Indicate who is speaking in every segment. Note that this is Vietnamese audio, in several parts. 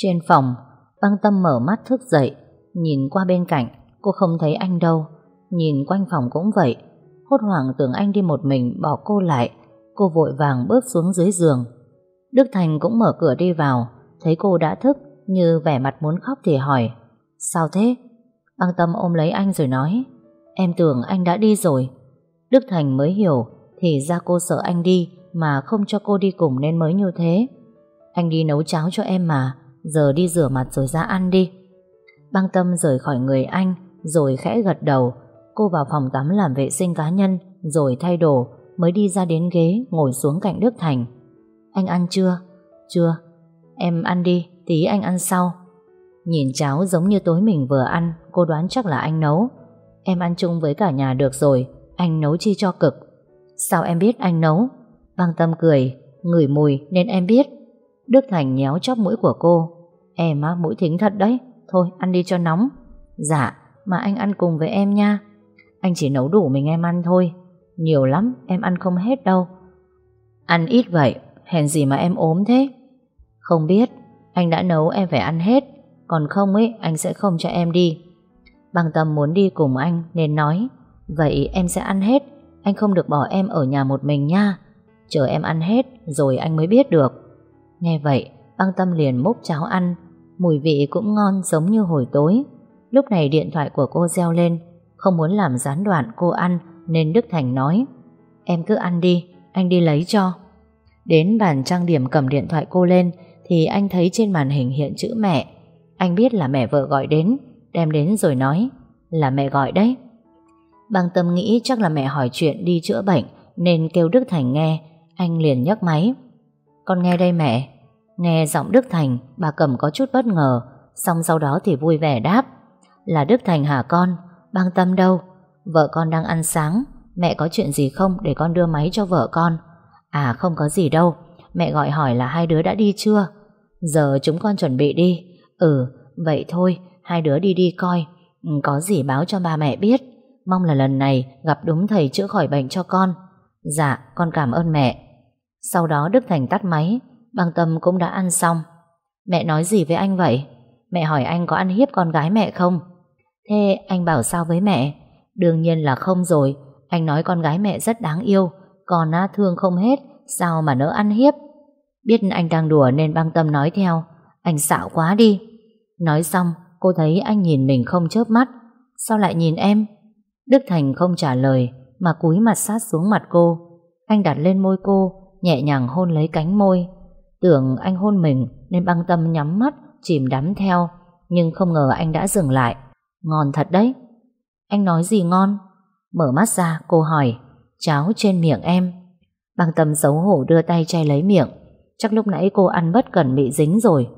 Speaker 1: Trên phòng, băng tâm mở mắt thức dậy, nhìn qua bên cạnh, cô không thấy anh đâu. Nhìn quanh phòng cũng vậy, hốt hoảng tưởng anh đi một mình bỏ cô lại. Cô vội vàng bước xuống dưới giường. Đức Thành cũng mở cửa đi vào, thấy cô đã thức, như vẻ mặt muốn khóc thì hỏi, sao thế? Băng tâm ôm lấy anh rồi nói, em tưởng anh đã đi rồi. Đức Thành mới hiểu, thì ra cô sợ anh đi, mà không cho cô đi cùng nên mới như thế. Anh đi nấu cháo cho em mà, giờ đi rửa mặt rồi ra ăn đi. Băng tâm rời khỏi người anh, rồi khẽ gật đầu. Cô vào phòng tắm làm vệ sinh cá nhân, rồi thay đồ, mới đi ra đến ghế, ngồi xuống cạnh Đức Thành. Anh ăn chưa? Chưa. Em ăn đi, tí anh ăn sau. Nhìn cháo giống như tối mình vừa ăn, cô đoán chắc là anh nấu. Em ăn chung với cả nhà được rồi, anh nấu chi cho cực. Sao em biết anh nấu? Băng tâm cười, ngửi mùi nên em biết. Đức Thành nhéo chóp mũi của cô. Em á, mũi thính thật đấy. Thôi, ăn đi cho nóng. Dạ, mà anh ăn cùng với em nha. Anh chỉ nấu đủ mình em ăn thôi. Nhiều lắm, em ăn không hết đâu. Ăn ít vậy, hèn gì mà em ốm thế? Không biết, anh đã nấu em phải ăn hết. Còn không ấy, anh sẽ không cho em đi. Bằng tâm muốn đi cùng anh nên nói Vậy em sẽ ăn hết Anh không được bỏ em ở nhà một mình nha Chờ em ăn hết rồi anh mới biết được Nghe vậy Băng tâm liền múc cháo ăn Mùi vị cũng ngon giống như hồi tối. Lúc này điện thoại của cô reo lên Không muốn làm gián đoạn cô ăn Nên Đức Thành nói Em cứ ăn đi, anh đi lấy cho. Đến bàn trang điểm cầm điện thoại cô lên Thì anh thấy trên màn hình hiện chữ mẹ. Anh biết là mẹ vợ gọi đến Đem đến rồi nói Là mẹ gọi đấy. Bằng tâm nghĩ chắc là mẹ hỏi chuyện đi chữa bệnh Nên kêu Đức Thành nghe. Anh liền nhấc máy Con nghe đây mẹ. Nghe giọng Đức Thành, Bà Cẩm có chút bất ngờ Xong sau đó thì vui vẻ đáp. Là Đức Thành hả con? Băng tâm đâu? Vợ con đang ăn sáng, Mẹ có chuyện gì không để con đưa máy cho vợ con? À không có gì đâu, Mẹ gọi hỏi là hai đứa đã đi chưa? Giờ chúng con chuẩn bị đi. Ừ vậy thôi, Hai đứa đi đi coi. Ừ, có gì báo cho ba mẹ biết. Mong là lần này gặp đúng thầy chữa khỏi bệnh cho con. Dạ con cảm ơn mẹ. Sau đó Đức Thành tắt máy Băng tâm cũng đã ăn xong. Mẹ nói gì với anh vậy? Mẹ hỏi anh có ăn hiếp con gái mẹ không? Thế anh bảo sao với mẹ? Đương nhiên là không rồi. Anh nói con gái mẹ rất đáng yêu. Còn á, thương không hết. Sao mà nỡ ăn hiếp? Biết anh đang đùa nên băng tâm nói theo. Anh xạo quá đi. Nói xong, cô thấy anh nhìn mình không chớp mắt. Sao lại nhìn em? Đức Thành không trả lời, Mà cúi mặt sát xuống mặt cô. Anh đặt lên môi cô, Nhẹ nhàng hôn lấy cánh môi. Tưởng anh hôn mình Nên băng tâm nhắm mắt, Chìm đắm theo. Nhưng không ngờ anh đã dừng lại. Ngon thật đấy. Anh nói gì ngon? Mở mắt ra, cô hỏi. Cháo trên miệng em. Băng tâm xấu hổ đưa tay che lấy miệng. Chắc lúc nãy cô ăn bất cẩn bị dính rồi.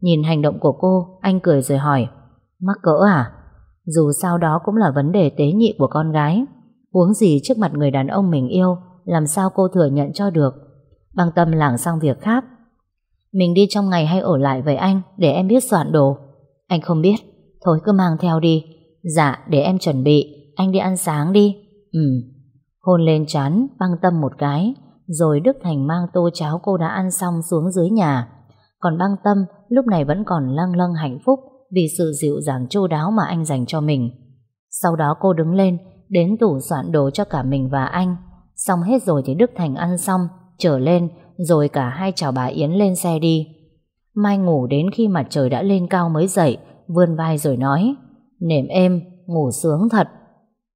Speaker 1: Nhìn hành động của cô, Anh cười rồi hỏi. Mắc cỡ à? Dù sao đó cũng là vấn đề tế nhị của con gái. Huống gì trước mặt người đàn ông mình yêu, Làm sao cô thừa nhận cho được? Băng tâm lảng sang việc khác. Mình đi trong ngày hay ở lại với anh Để em biết soạn đồ. Anh không biết. Thôi cứ mang theo đi. Dạ để em chuẩn bị. Anh đi ăn sáng đi. Ừ. Hôn lên chán băng tâm một cái. Rồi Đức Thành mang tô cháo cô đã ăn xong xuống dưới nhà. Còn băng tâm lúc này vẫn còn lăng lăng hạnh phúc vì sự dịu dàng chu đáo mà anh dành cho mình. Sau đó cô đứng lên, đến tủ soạn đồ cho cả mình và anh. Xong hết rồi thì Đức Thành ăn xong, trở lên, rồi cả hai chào bà Yến lên xe đi. Mai ngủ đến khi mặt trời đã lên cao mới dậy, vươn vai rồi nói, nệm êm, ngủ sướng thật.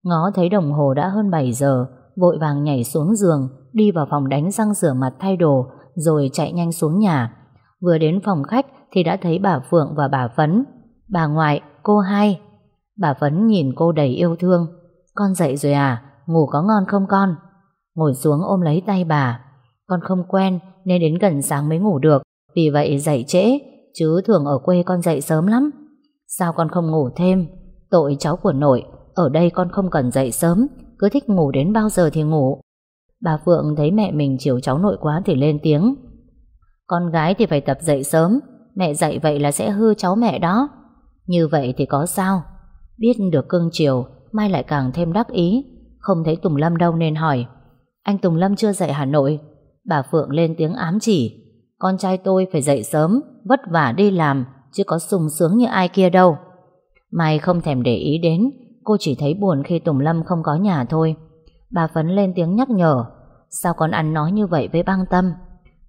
Speaker 1: Ngó thấy đồng hồ đã hơn 7 giờ, vội vàng nhảy xuống giường, đi vào phòng đánh răng rửa mặt thay đồ, rồi chạy nhanh xuống nhà. Vừa đến phòng khách thì đã thấy bà Phượng và bà Phấn. Bà ngoại, cô hai. Bà Phấn nhìn cô đầy yêu thương. Con dậy rồi à? Ngủ có ngon không con? Ngồi xuống ôm lấy tay bà. Con không quen nên đến gần sáng mới ngủ được. Vì vậy dậy trễ, chứ thường ở quê con dậy sớm lắm. Sao con không ngủ thêm? Tội cháu của nội, ở đây con không cần dậy sớm, cứ thích ngủ đến bao giờ thì ngủ. Bà Phượng thấy mẹ mình chiều cháu nội quá thì lên tiếng. Con gái thì phải tập dậy sớm, Mẹ dậy vậy là sẽ hư cháu mẹ đó Như vậy thì có sao Biết được cưng chiều Mai lại càng thêm đắc ý Không thấy Tùng Lâm đâu nên hỏi Anh Tùng Lâm chưa dậy Hà Nội Bà Phượng lên tiếng ám chỉ Con trai tôi phải dậy sớm, vất vả đi làm, chứ có sung sướng như ai kia đâu. Mai không thèm để ý đến, cô chỉ thấy buồn khi Tùng Lâm không có nhà thôi. Bà Phấn lên tiếng nhắc nhở, sao con ăn nói như vậy với băng tâm?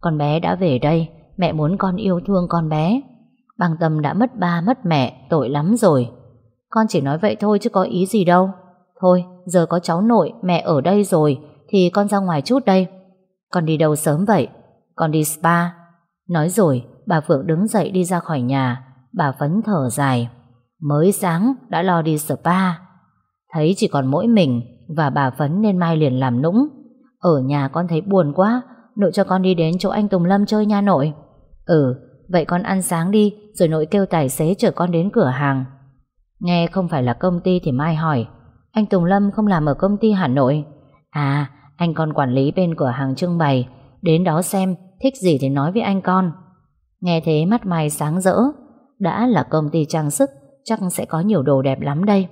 Speaker 1: Con bé đã về đây, mẹ muốn con yêu thương con bé. Băng tâm đã mất ba mất mẹ, tội lắm rồi. Con chỉ nói vậy thôi chứ có ý gì đâu. Thôi, giờ có cháu nội, mẹ ở đây rồi, thì con ra ngoài chút đây. Con đi đâu sớm vậy? Con đi spa. Nói rồi, bà Phượng đứng dậy đi ra khỏi nhà. Bà Phấn thở dài. Mới sáng đã lo đi spa. Thấy chỉ còn mỗi mình và bà Phấn nên Mai liền làm nũng. Ở nhà con thấy buồn quá, nội cho con đi đến chỗ anh Tùng Lâm chơi nha nội. Ừ, vậy con ăn sáng đi, rồi nội kêu tài xế chở con đến cửa hàng. Nghe không phải là công ty thì Mai hỏi, anh Tùng Lâm không làm ở công ty Hà Nội. À, anh con quản lý bên cửa hàng trưng bày, đến đó xem, thích gì thì nói với anh con. Nghe thế mắt Mai sáng rỡ, đã là công ty trang sức, chắc sẽ có nhiều đồ đẹp lắm đây.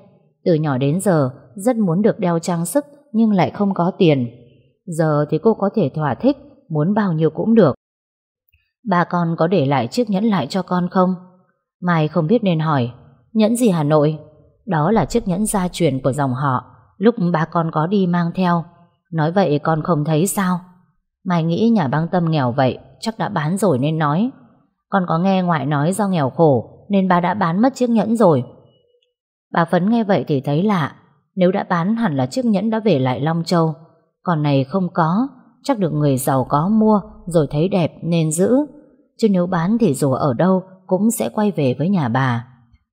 Speaker 1: Từ nhỏ đến giờ, rất muốn được đeo trang sức, nhưng lại không có tiền. Giờ thì cô có thể thỏa thích, muốn bao nhiêu cũng được. Ba con có để lại chiếc nhẫn lại cho con không? Mai không biết nên hỏi, nhẫn gì Hà Nội? Đó là chiếc nhẫn gia truyền của dòng họ, lúc ba con có đi mang theo. Nói vậy con không thấy sao? Mai nghĩ nhà băng tâm nghèo vậy, chắc đã bán rồi nên nói. Con có nghe ngoại nói do nghèo khổ, nên ba đã bán mất chiếc nhẫn rồi. Bà Phấn nghe vậy thì thấy lạ, nếu đã bán hẳn là chiếc nhẫn đã về lại Long Châu. Còn này không có, chắc được người giàu có mua rồi thấy đẹp nên giữ. Chứ nếu bán thì dù ở đâu cũng sẽ quay về với nhà bà.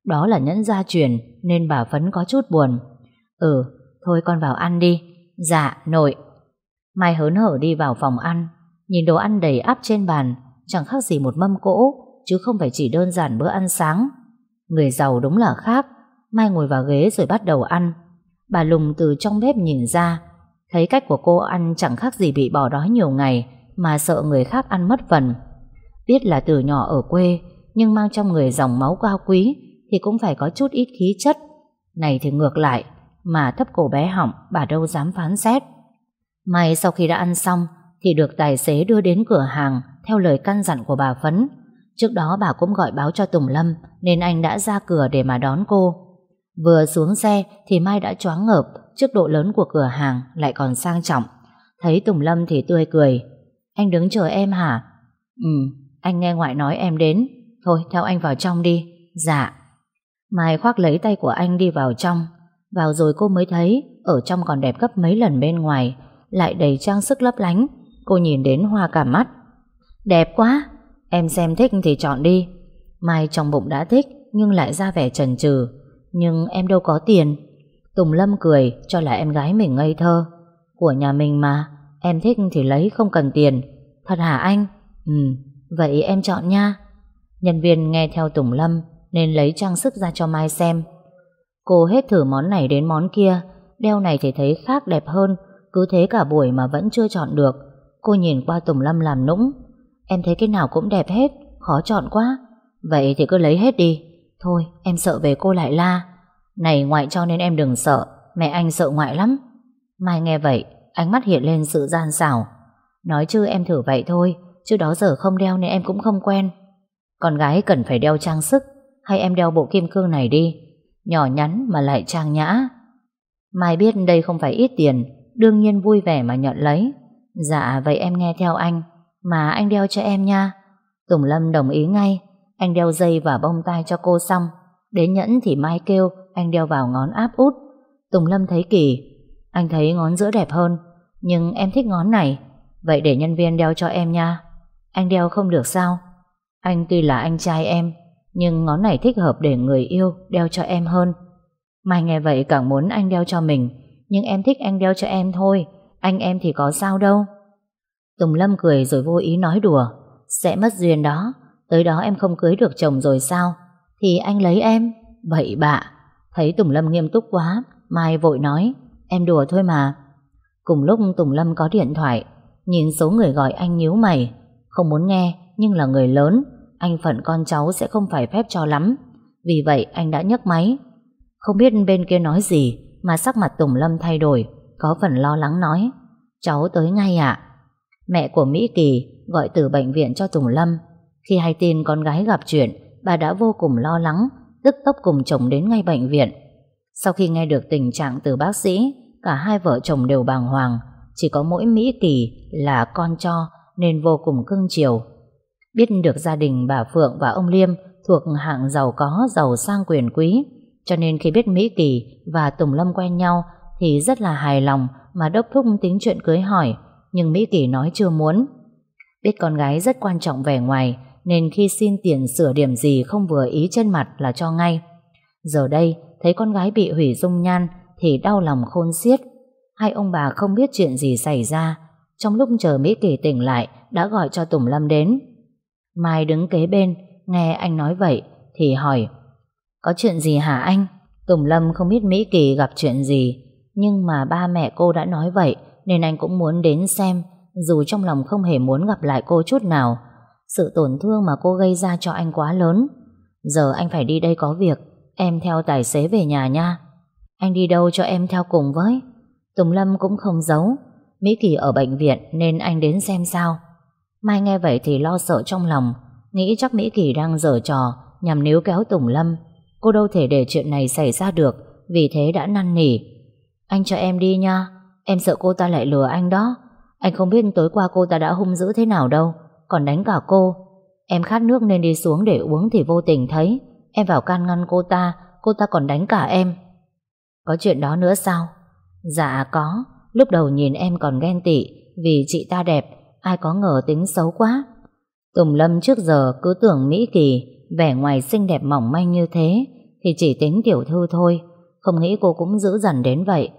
Speaker 1: Đó là nhẫn gia truyền nên bà Phấn có chút buồn. Ừ, thôi con vào ăn đi. Dạ, nội. Mai hớn hở đi vào phòng ăn, nhìn đồ ăn đầy áp trên bàn, chẳng khác gì một mâm cỗ, chứ không phải chỉ đơn giản bữa ăn sáng. Người giàu đúng là khác. Mai ngồi vào ghế rồi bắt đầu ăn. Bà Lùng từ trong bếp nhìn ra, thấy cách của cô ăn chẳng khác gì bị bỏ đói nhiều ngày, mà sợ người khác ăn mất phần. Biết là từ nhỏ ở quê, nhưng mang trong người dòng máu cao quý, thì cũng phải có chút ít khí chất. Này thì ngược lại, mà thấp cổ bé họng, bà đâu dám phán xét. May sau khi đã ăn xong, thì được tài xế đưa đến cửa hàng theo lời căn dặn của bà Phấn. Trước đó bà cũng gọi báo cho Tùng Lâm, nên anh đã ra cửa để mà đón cô. Vừa xuống xe thì Mai đã choáng ngợp trước độ lớn của cửa hàng lại còn sang trọng. Thấy Tùng Lâm thì tươi cười. Anh đứng chờ em hả? Ừ, anh nghe ngoại nói em đến. Thôi theo anh vào trong đi. Dạ. Mai khoác lấy tay của anh đi vào trong. Vào rồi cô mới thấy ở trong còn đẹp gấp mấy lần bên ngoài, lại đầy trang sức lấp lánh. Cô nhìn đến hoa cả mắt. Đẹp quá, em xem thích thì chọn đi. Mai trong bụng đã thích nhưng lại ra vẻ chần chừ. Nhưng em đâu có tiền. Tùng Lâm cười cho là em gái mình ngây thơ. Của nhà mình mà, em thích thì lấy không cần tiền. Thật hả anh? Ừ, vậy em chọn nha. Nhân viên nghe theo Tùng Lâm nên lấy trang sức ra cho Mai xem. Cô hết thử món này đến món kia, đeo này thì thấy khác đẹp hơn, cứ thế cả buổi mà vẫn chưa chọn được. Cô nhìn qua Tùng Lâm làm nũng. Em thấy cái nào cũng đẹp hết, khó chọn quá. Vậy thì cứ lấy hết đi. Thôi, em sợ về cô lại la. Này ngoại cho nên em đừng sợ, mẹ anh sợ ngoại lắm. Mai nghe vậy, ánh mắt hiện lên sự gian xảo. Nói chứ em thử vậy thôi, chứ đó giờ không đeo nên em cũng không quen. Con gái cần phải đeo trang sức, hay em đeo bộ kim cương này đi. Nhỏ nhắn mà lại trang nhã. Mai biết đây không phải ít tiền, đương nhiên vui vẻ mà nhận lấy. Dạ vậy em nghe theo anh, mà anh đeo cho em nha. Tùng Lâm đồng ý ngay, anh đeo dây và bông tai cho cô xong. Đến nhẫn thì Mai kêu anh đeo vào ngón áp út. Tùng Lâm thấy kỳ, anh thấy ngón giữa đẹp hơn, nhưng em thích ngón này, vậy để nhân viên đeo cho em nha. Anh đeo không được sao? Anh tuy là anh trai em, nhưng ngón này thích hợp để người yêu đeo cho em hơn. Mai nghe vậy càng muốn anh đeo cho mình, nhưng em thích anh đeo cho em thôi, anh em thì có sao đâu. Tùng Lâm cười rồi vô ý nói đùa, sẽ mất duyên đó, tới đó em không cưới được chồng rồi sao? Thì anh lấy em, bậy bạ. Thấy Tùng Lâm nghiêm túc quá, Mai vội nói, em đùa thôi mà. Cùng lúc Tùng Lâm có điện thoại, nhìn số người gọi anh nhíu mày, không muốn nghe nhưng là người lớn, anh phận con cháu sẽ không phải phép cho lắm. Vì vậy anh đã nhấc máy. Không biết bên kia nói gì mà sắc mặt Tùng Lâm thay đổi, có phần lo lắng nói. Cháu tới ngay ạ. Mẹ của Mỹ Kỳ gọi từ bệnh viện cho Tùng Lâm. Khi hay tin con gái gặp chuyện, bà đã vô cùng lo lắng, tức tốc cùng chồng đến ngay bệnh viện. Sau khi nghe được tình trạng từ bác sĩ, cả hai vợ chồng đều bàng hoàng, chỉ có mỗi Mỹ Kỳ là con cho nên vô cùng cưng chiều. Biết được gia đình bà Phượng và ông Liêm thuộc hạng giàu có, giàu sang quyền quý, cho nên khi biết Mỹ Kỳ và Tùng Lâm quen nhau thì rất là hài lòng mà đốc thúc tính chuyện cưới hỏi, nhưng Mỹ Kỳ nói chưa muốn. Biết con gái rất quan trọng vẻ ngoài, nên khi xin tiền sửa điểm gì không vừa ý trên mặt là cho ngay. Giờ đây, thấy con gái bị hủy dung nhan thì đau lòng khôn xiết. Hai ông bà không biết chuyện gì xảy ra. Trong lúc chờ Mỹ Kỳ tỉnh lại, đã gọi cho Tùng Lâm đến. Mai đứng kế bên, nghe anh nói vậy, thì hỏi Có chuyện gì hả anh? Tùng Lâm không biết Mỹ Kỳ gặp chuyện gì, nhưng mà ba mẹ cô đã nói vậy, nên anh cũng muốn đến xem, dù trong lòng không hề muốn gặp lại cô chút nào. Sự tổn thương mà cô gây ra cho anh quá lớn. Giờ anh phải đi đây có việc, em theo tài xế về nhà nha. Anh đi đâu cho em theo cùng với? Tùng Lâm cũng không giấu. Mỹ Kỳ ở bệnh viện nên anh đến xem sao. Mai nghe vậy thì lo sợ trong lòng, nghĩ chắc Mỹ Kỳ đang dở trò nhằm níu kéo Tùng Lâm. Cô đâu thể để chuyện này xảy ra được, vì thế đã năn nỉ. Anh cho em đi nha, em sợ cô ta lại lừa anh đó. Anh không biết tối qua cô ta đã hung dữ thế nào đâu, còn đánh cả cô. Em khát nước nên đi xuống để uống thì vô tình thấy. Em vào can ngăn cô ta, cô ta còn đánh cả em. Có chuyện đó nữa sao? Dạ có, lúc đầu nhìn em còn ghen tị vì chị ta đẹp, ai có ngờ tính xấu quá. Tùng Lâm trước giờ cứ tưởng Mỹ Kỳ vẻ ngoài xinh đẹp mỏng manh như thế thì chỉ tính tiểu thư thôi, không nghĩ cô cũng dữ dằn đến vậy.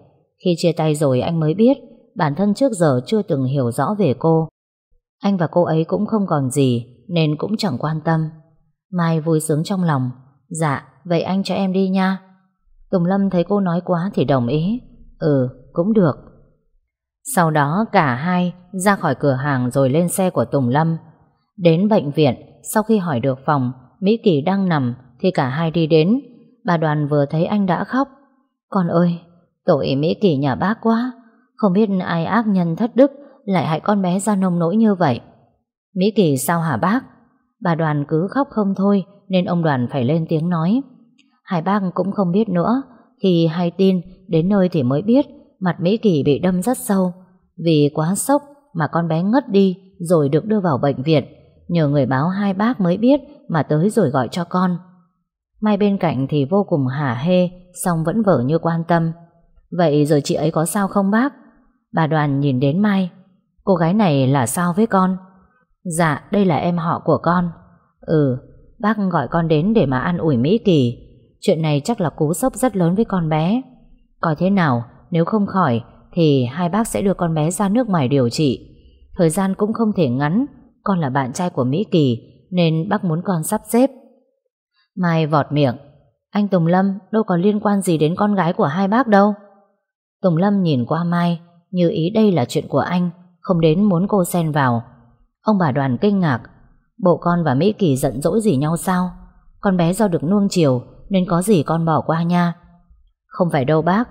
Speaker 1: Khi chia tay rồi anh mới biết bản thân trước giờ chưa từng hiểu rõ về cô. Anh và cô ấy cũng không còn gì nên cũng chẳng quan tâm. Mai vui sướng trong lòng. Dạ, vậy anh cho em đi nha. Tùng Lâm thấy cô nói quá thì đồng ý. Ừ, cũng được. Sau đó cả hai ra khỏi cửa hàng rồi lên xe của Tùng Lâm. Đến bệnh viện, sau khi hỏi được phòng, Mỹ Kỳ đang nằm thì cả hai đi đến. Bà đoàn vừa thấy anh đã khóc. Con ơi, tội Mỹ Kỳ nhà bác quá. Không biết ai ác nhân thất đức lại hại con bé ra nông nỗi như vậy. Mỹ Kỳ sao hả bác? Bà đoàn cứ khóc không thôi nên ông đoàn phải lên tiếng nói. Hai bác cũng không biết nữa. thì hay tin, đến nơi thì mới biết mặt Mỹ Kỳ bị đâm rất sâu. Vì quá sốc mà con bé ngất đi rồi được đưa vào bệnh viện. Nhờ người báo hai bác mới biết mà tới rồi gọi cho con. Mai bên cạnh thì vô cùng hả hê, xong vẫn vở như quan tâm. Vậy rồi chị ấy có sao không bác? Bà đoàn nhìn đến Mai. Cô gái này là sao với con? Dạ, đây là em họ của con. Ừ, bác gọi con đến để mà ăn ủi Mỹ Kỳ. Chuyện này chắc là cú sốc rất lớn với con bé. Coi thế nào, nếu không khỏi thì hai bác sẽ đưa con bé ra nước ngoài điều trị. Thời gian cũng không thể ngắn, con là bạn trai của Mỹ Kỳ nên bác muốn con sắp xếp. Mai vọt miệng, anh Tùng Lâm đâu có liên quan gì đến con gái của hai bác đâu. Tùng Lâm nhìn qua Mai như ý đây là chuyện của anh, không đến muốn cô xen vào. Ông bà đoàn kinh ngạc, bộ con và Mỹ Kỳ giận dỗi gì nhau sao? Con bé do được nuông chiều nên có gì con bỏ qua nha. Không phải đâu bác,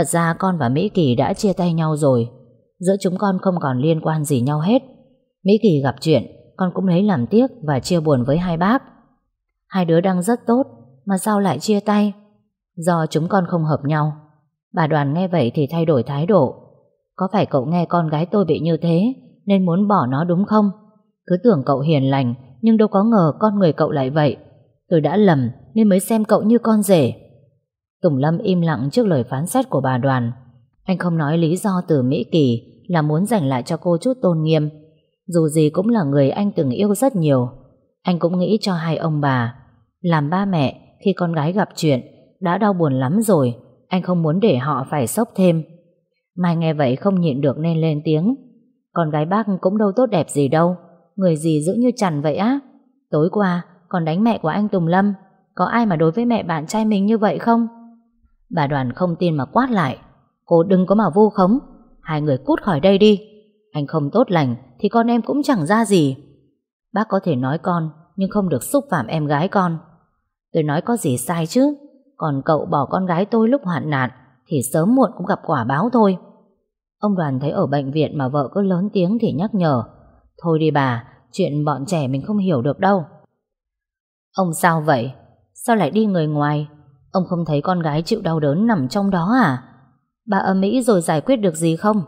Speaker 1: thật ra con và Mỹ Kỳ đã chia tay nhau rồi. Giữa chúng con không còn liên quan gì nhau hết. Mỹ Kỳ gặp chuyện, con cũng lấy làm tiếc và chia buồn với hai bác. Hai đứa đang rất tốt, mà sao lại chia tay? Do chúng con không hợp nhau. Bà đoàn nghe vậy thì thay đổi thái độ. Có phải cậu nghe con gái tôi bị như thế nên muốn bỏ nó đúng không? Cứ tưởng cậu hiền lành nhưng đâu có ngờ con người cậu lại vậy. Tôi đã lầm nên mới xem cậu như con rể. Tùng Lâm im lặng trước lời phán xét của bà đoàn. Anh không nói lý do từ Mỹ Kỳ là muốn dành lại cho cô chút tôn nghiêm. Dù gì cũng là người anh từng yêu rất nhiều. Anh cũng nghĩ cho hai ông bà. Làm ba mẹ, khi con gái gặp chuyện, đã đau buồn lắm rồi. Anh không muốn để họ phải sốc thêm. Mai nghe vậy không nhịn được nên lên tiếng. Con gái bác cũng đâu tốt đẹp gì đâu. Người gì giữ như chằn vậy á. Tối qua còn đánh mẹ của anh Tùng Lâm. Có ai mà đối với mẹ bạn trai mình như vậy không? Bà đoàn không tin mà quát lại. Cô đừng có mà vu khống. Hai người cút khỏi đây đi. Anh không tốt lành thì con em cũng chẳng ra gì. Bác có thể nói con nhưng không được xúc phạm em gái con. Tôi nói có gì sai chứ. Còn cậu bỏ con gái tôi lúc hoạn nạn thì sớm muộn cũng gặp quả báo thôi. Ông đoàn thấy ở bệnh viện mà vợ cứ lớn tiếng thì nhắc nhở. Thôi đi bà, chuyện bọn trẻ mình không hiểu được đâu. Ông sao vậy? Sao lại đi người ngoài? Ông không thấy con gái chịu đau đớn nằm trong đó à? Bà ở Mỹ rồi giải quyết được gì không?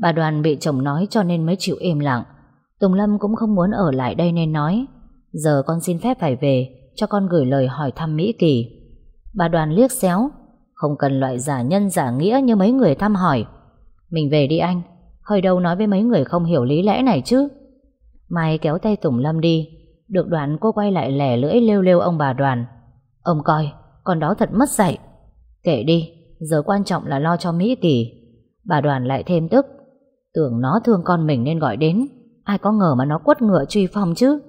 Speaker 1: Bà đoàn bị chồng nói cho nên mới chịu im lặng. Tùng Lâm cũng không muốn ở lại đây nên nói, Giờ con xin phép phải về, Cho con gửi lời hỏi thăm Mỹ Kỳ Bà đoàn liếc xéo, Không cần loại giả nhân giả nghĩa như mấy người thăm hỏi Mình về đi anh, Hơi đâu nói với mấy người không hiểu lý lẽ này chứ Mai kéo tay Tùng Lâm đi, Được đoạn cô quay lại lẻ lưỡi lêu lêu ông bà đoàn Ông coi con đó thật mất dạy. Kệ đi Giờ quan trọng là lo cho Mỹ Kỳ. Bà đoàn lại thêm tức. Tưởng nó thương con mình nên gọi đến. Ai có ngờ mà nó quất ngựa truy phong chứ.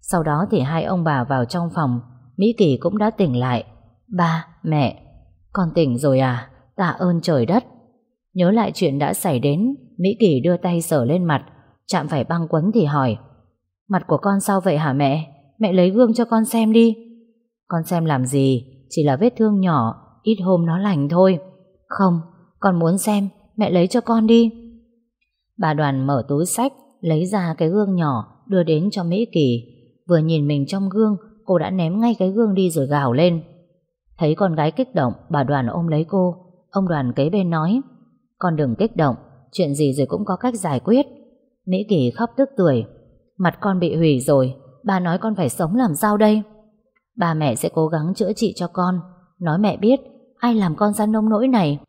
Speaker 1: Sau đó thì hai ông bà vào trong phòng. Mỹ Kỳ cũng đã tỉnh lại. Ba, mẹ Con tỉnh rồi à? Tạ ơn trời đất. Nhớ lại chuyện đã xảy đến Mỹ Kỳ đưa tay sờ lên mặt. Chạm phải băng quấn thì hỏi Mặt của con sao vậy hả mẹ? Mẹ lấy gương cho con xem đi. Con xem làm gì? Chỉ là vết thương nhỏ Ít hôm nó lành thôi Không, con muốn xem Mẹ lấy cho con đi Bà đoàn mở túi sách lấy ra cái gương nhỏ đưa đến cho Mỹ Kỳ. Vừa nhìn mình trong gương, cô đã ném ngay cái gương đi rồi gào lên. Thấy con gái kích động, bà đoàn ôm lấy cô. Ông đoàn kế bên nói, con đừng kích động, chuyện gì rồi cũng có cách giải quyết. Mỹ Kỳ khóc tức tuổi, mặt con bị hủy rồi, bà nói con phải sống làm sao đây? Ba mẹ sẽ cố gắng chữa trị cho con, nói mẹ biết ai làm con ra nông nỗi này.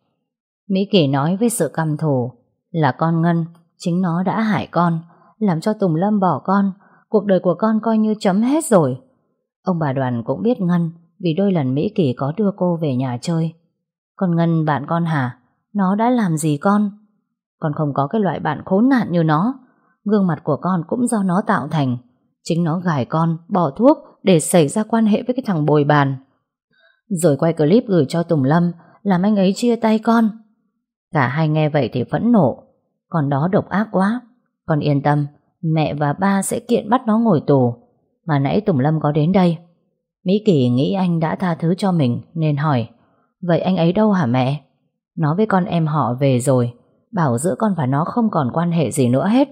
Speaker 1: Mỹ Kỳ nói với sự căm thù, là con Ngân, Chính nó đã hại con, làm cho Tùng Lâm bỏ con, cuộc đời của con coi như chấm hết rồi. Ông bà đoàn cũng biết Ngân vì đôi lần Mỹ Kỳ có đưa cô về nhà chơi. Con Ngân bạn con hả? Nó đã làm gì con? Con không có cái loại bạn khốn nạn như nó. Gương mặt của con cũng do nó tạo thành. Chính nó gài con, bỏ thuốc để xảy ra quan hệ với cái thằng bồi bàn. Rồi quay clip gửi cho Tùng Lâm, làm anh ấy chia tay con. Cả hai nghe vậy thì phẫn nộ. Con đó độc ác quá. Con yên tâm, Mẹ và ba sẽ kiện bắt nó ngồi tù. Mà nãy Tùng Lâm có đến đây. Mỹ Kỳ nghĩ anh đã tha thứ cho mình, Nên hỏi, Vậy anh ấy đâu hả mẹ? Nó với con em họ về rồi. Bảo giữa con và nó không còn quan hệ gì nữa hết.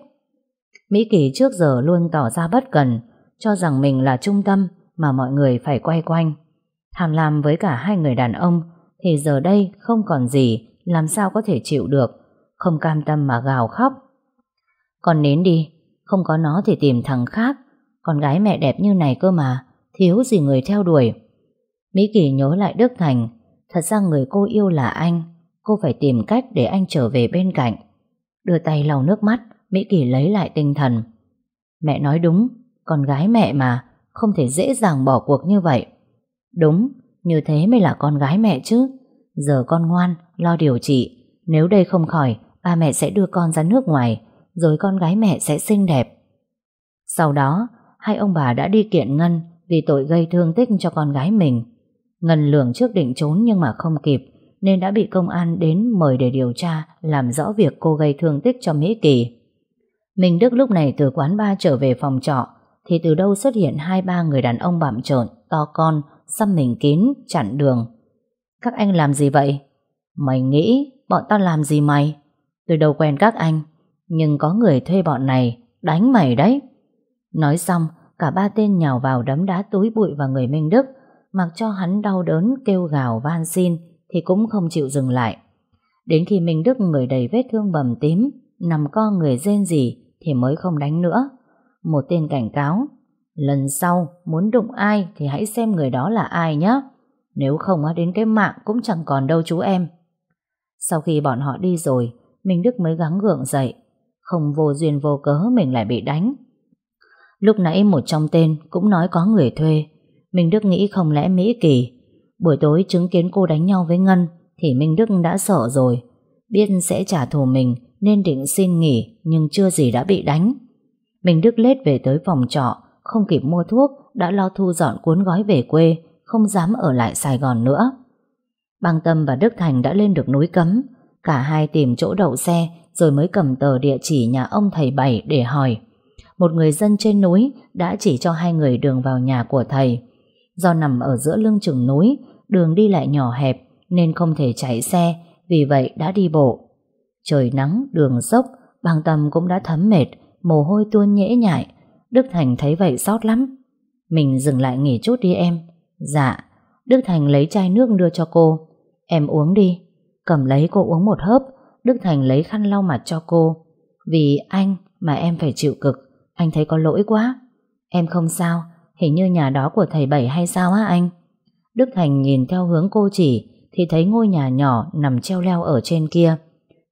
Speaker 1: Mỹ Kỳ trước giờ luôn tỏ ra bất cần. Cho rằng mình là trung tâm Mà mọi người phải quay quanh Tham lam với cả hai người đàn ông Thì giờ đây không còn gì Làm sao có thể chịu được không cam tâm mà gào khóc. Con nến đi, không có nó thì tìm thằng khác. Con gái mẹ đẹp như này cơ mà, thiếu gì người theo đuổi. Mỹ Kỳ nhớ lại Đức Thành, thật ra người cô yêu là anh, cô phải tìm cách để anh trở về bên cạnh. Đưa tay lau nước mắt, Mỹ Kỳ lấy lại tinh thần. Mẹ nói đúng, con gái mẹ mà, không thể dễ dàng bỏ cuộc như vậy. Đúng, như thế mới là con gái mẹ chứ. Giờ con ngoan, lo điều trị. Nếu đây không khỏi, ba mẹ sẽ đưa con ra nước ngoài, rồi con gái mẹ sẽ xinh đẹp. Sau đó, hai ông bà đã đi kiện Ngân vì tội gây thương tích cho con gái mình. Ngân lường trước định trốn nhưng mà không kịp, nên đã bị công an đến mời để điều tra, làm rõ việc cô gây thương tích cho Mỹ Kỳ. Minh Đức lúc này từ quán ba trở về phòng trọ, thì từ đâu xuất hiện hai ba người đàn ông bạm trợn, to con, xăm mình kín, chặn đường. Các anh làm gì vậy? Mày nghĩ bọn tao làm gì mày? Tôi đâu quen các anh Nhưng có người thuê bọn này Đánh mày đấy Nói xong cả ba tên nhào vào đấm đá túi bụi vào người Minh Đức Mặc cho hắn đau đớn kêu gào van xin Thì cũng không chịu dừng lại Đến khi Minh Đức người đầy vết thương bầm tím Nằm co người rên gì Thì mới không đánh nữa một tên cảnh cáo, Lần sau muốn đụng ai Thì hãy xem người đó là ai nhé Nếu không đến cái mạng cũng chẳng còn đâu chú em. Sau khi bọn họ đi rồi, Minh Đức mới gắng gượng dậy. Không vô duyên vô cớ mình lại bị đánh. Lúc nãy một trong tên Cũng nói có người thuê. Minh Đức nghĩ không lẽ Mỹ Kỳ. Buổi tối chứng kiến cô đánh nhau với Ngân Thì Minh Đức đã sợ rồi. Biết sẽ trả thù mình Nên định xin nghỉ Nhưng chưa gì đã bị đánh. Minh Đức lết về tới phòng trọ Không kịp mua thuốc Đã lo thu dọn cuốn gói về quê Không dám ở lại Sài Gòn nữa Băng Tâm và Đức Thành đã lên được núi cấm Cả hai tìm chỗ đậu xe rồi mới cầm tờ địa chỉ nhà ông thầy Bảy để hỏi. Một người dân trên núi đã chỉ cho hai người đường vào nhà của thầy. Do nằm ở giữa lưng chừng núi, đường đi lại nhỏ hẹp nên không thể chạy xe, vì vậy đã đi bộ. Trời nắng, đường dốc, băng tâm cũng đã thấm mệt mồ hôi tuôn nhễ nhại. Đức Thành thấy vậy sót lắm. Mình dừng lại nghỉ chút đi em. Dạ. Đức Thành lấy chai nước đưa cho cô. Em uống đi. Cầm lấy cô uống một hớp. Đức Thành lấy khăn lau mặt cho cô. Vì anh mà em phải chịu cực. Anh thấy có lỗi quá. Em không sao. Hình như nhà đó của thầy Bảy hay sao á anh? Đức Thành nhìn theo hướng cô chỉ thì thấy ngôi nhà nhỏ nằm treo leo ở trên kia.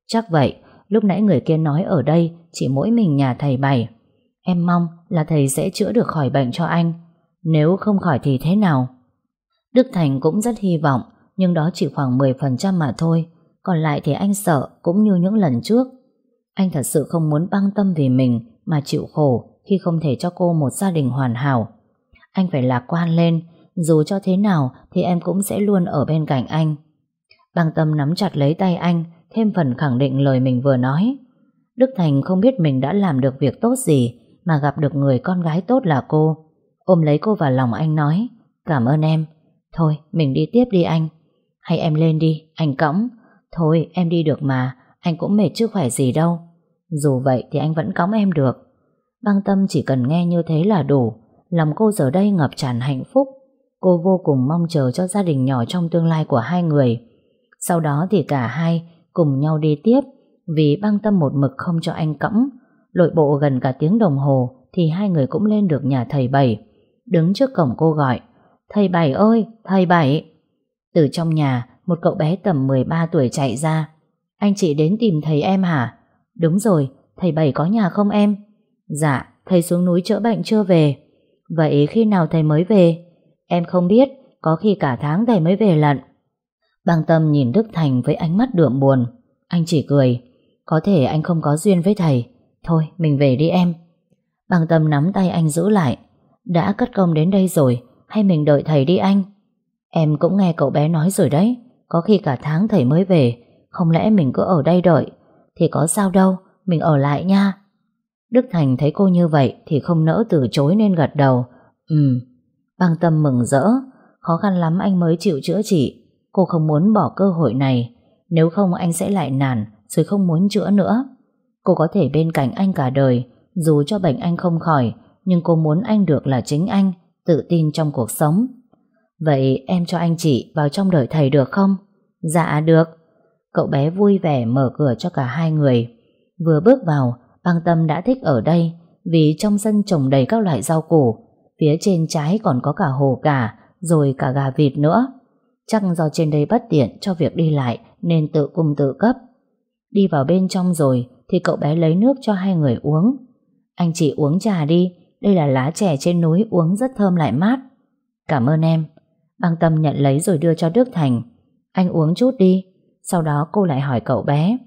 Speaker 1: Chắc vậy, lúc nãy người kia nói ở đây chỉ mỗi mình nhà thầy Bảy. Em mong là thầy sẽ chữa được khỏi bệnh cho anh. Nếu không khỏi thì thế nào? Đức Thành cũng rất hy vọng, nhưng đó chỉ khoảng 10% mà thôi. Còn lại thì anh sợ cũng như những lần trước. Anh thật sự không muốn băng tâm vì mình mà chịu khổ khi không thể cho cô một gia đình hoàn hảo. Anh phải lạc quan lên, dù cho thế nào thì em cũng sẽ luôn ở bên cạnh anh. Băng tâm nắm chặt lấy tay anh, thêm phần khẳng định lời mình vừa nói. Đức Thành không biết mình đã làm được việc tốt gì mà gặp được người con gái tốt là cô. Ôm lấy cô vào lòng anh nói, cảm ơn em. Thôi, mình đi tiếp đi anh. Hay em lên đi, anh cõng. Thôi, em đi được mà, anh cũng mệt chứ khỏe gì đâu. Dù vậy thì anh vẫn cõng em được. Băng tâm chỉ cần nghe như thế là đủ. Lòng cô giờ đây ngập tràn hạnh phúc. Cô vô cùng mong chờ cho gia đình nhỏ trong tương lai của hai người. Sau đó thì cả hai cùng nhau đi tiếp. Vì băng tâm một mực không cho anh cõng. Lội bộ gần cả tiếng đồng hồ thì hai người cũng lên được nhà thầy Bảy. Đứng trước cổng cô gọi Thầy Bảy ơi, thầy Bảy. Từ trong nhà Một cậu bé tầm 13 tuổi chạy ra. Anh chị đến tìm thầy em hả? Đúng rồi, thầy Bảy có nhà không em? Dạ, thầy xuống núi chữa bệnh chưa về. Vậy khi nào thầy mới về? Em không biết Có khi cả tháng thầy mới về lận. Băng tâm nhìn Đức Thành với ánh mắt đượm buồn. Anh chỉ cười. Có thể anh không có duyên với thầy. Thôi, mình về đi em. Băng tâm nắm tay anh giữ lại. Đã cất công đến đây rồi, Hay mình đợi thầy đi anh? Em cũng nghe cậu bé nói rồi đấy. Có khi cả tháng thầy mới về. Không lẽ mình cứ ở đây đợi? Thì có sao đâu, Mình ở lại nha. Đức Thành thấy cô như vậy Thì không nỡ từ chối nên gật đầu. Ừm. Băng tâm mừng rỡ. Khó khăn lắm anh mới chịu chữa trị. Cô không muốn bỏ cơ hội này. Nếu không anh sẽ lại nản, Rồi không muốn chữa nữa. Cô có thể bên cạnh anh cả đời, Dù cho bệnh anh không khỏi, Nhưng cô muốn anh được là chính anh, Tự tin trong cuộc sống. Vậy em cho anh chị vào trong đợi thầy được không? Dạ được. Cậu bé vui vẻ mở cửa cho cả hai người. Vừa bước vào, Băng tâm đã thích ở đây, Vì trong sân trồng đầy các loại rau củ. Phía trên trái còn có cả hồ cả Rồi cả gà vịt nữa. Chắc do trên đây bất tiện cho việc đi lại Nên tự cung tự cấp. Đi vào bên trong rồi Thì cậu bé lấy nước cho hai người uống. Anh chị uống trà đi, Đây là lá chè trên núi uống rất thơm lại mát. Cảm ơn em. Băng tâm nhận lấy rồi đưa cho Đức Thành. Anh uống chút đi. Sau đó cô lại hỏi cậu bé.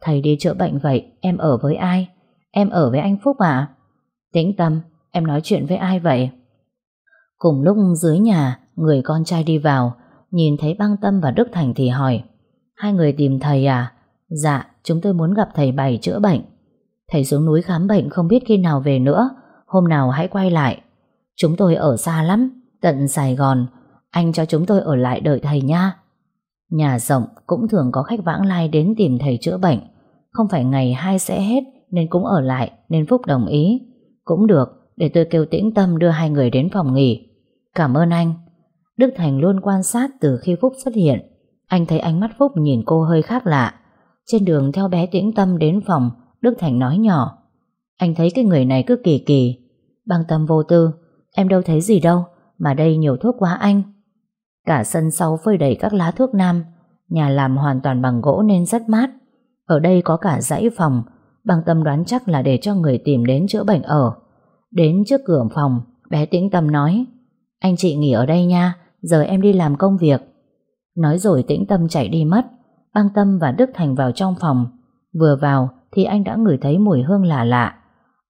Speaker 1: Thầy đi chữa bệnh vậy, em ở với ai? Em ở với anh Phúc à Tĩnh tâm, em nói chuyện với ai vậy? Cùng lúc dưới nhà, Người con trai đi vào. Nhìn thấy băng tâm và Đức Thành thì hỏi, Hai người tìm thầy à? Dạ chúng tôi muốn gặp thầy Bảy chữa bệnh. Thầy xuống núi khám bệnh không biết khi nào về nữa, Hôm nào hãy quay lại. Chúng tôi ở xa lắm, Tận Sài Gòn, Anh cho chúng tôi ở lại đợi thầy nha. Nhà rộng cũng thường có khách vãng lai đến tìm thầy chữa bệnh. Không phải ngày hai sẽ hết Nên cũng ở lại Nên Phúc đồng ý. Cũng được, để tôi kêu tĩnh tâm đưa hai người đến phòng nghỉ. Cảm ơn anh. Đức Thành luôn quan sát từ khi Phúc xuất hiện. Anh thấy ánh mắt Phúc nhìn cô hơi khác lạ. Trên đường theo bé tĩnh tâm đến phòng, Đức Thành nói nhỏ. Anh thấy cái người này cứ kỳ kỳ. Băng tâm vô tư. Em đâu thấy gì đâu, Mà đây nhiều thuốc quá anh. Cả sân sau phơi đầy các lá thuốc nam. Nhà làm hoàn toàn bằng gỗ nên rất mát. Ở đây có cả dãy phòng. Băng tâm đoán chắc là để cho người tìm đến chữa bệnh ở. Đến trước cửa phòng, Bé tĩnh tâm nói, Anh chị nghỉ ở đây nha. Giờ em đi làm công việc. Nói rồi tĩnh tâm chạy đi mất. Băng tâm và Đức Thành vào trong phòng. Vừa vào thì anh đã ngửi thấy mùi hương lạ lạ.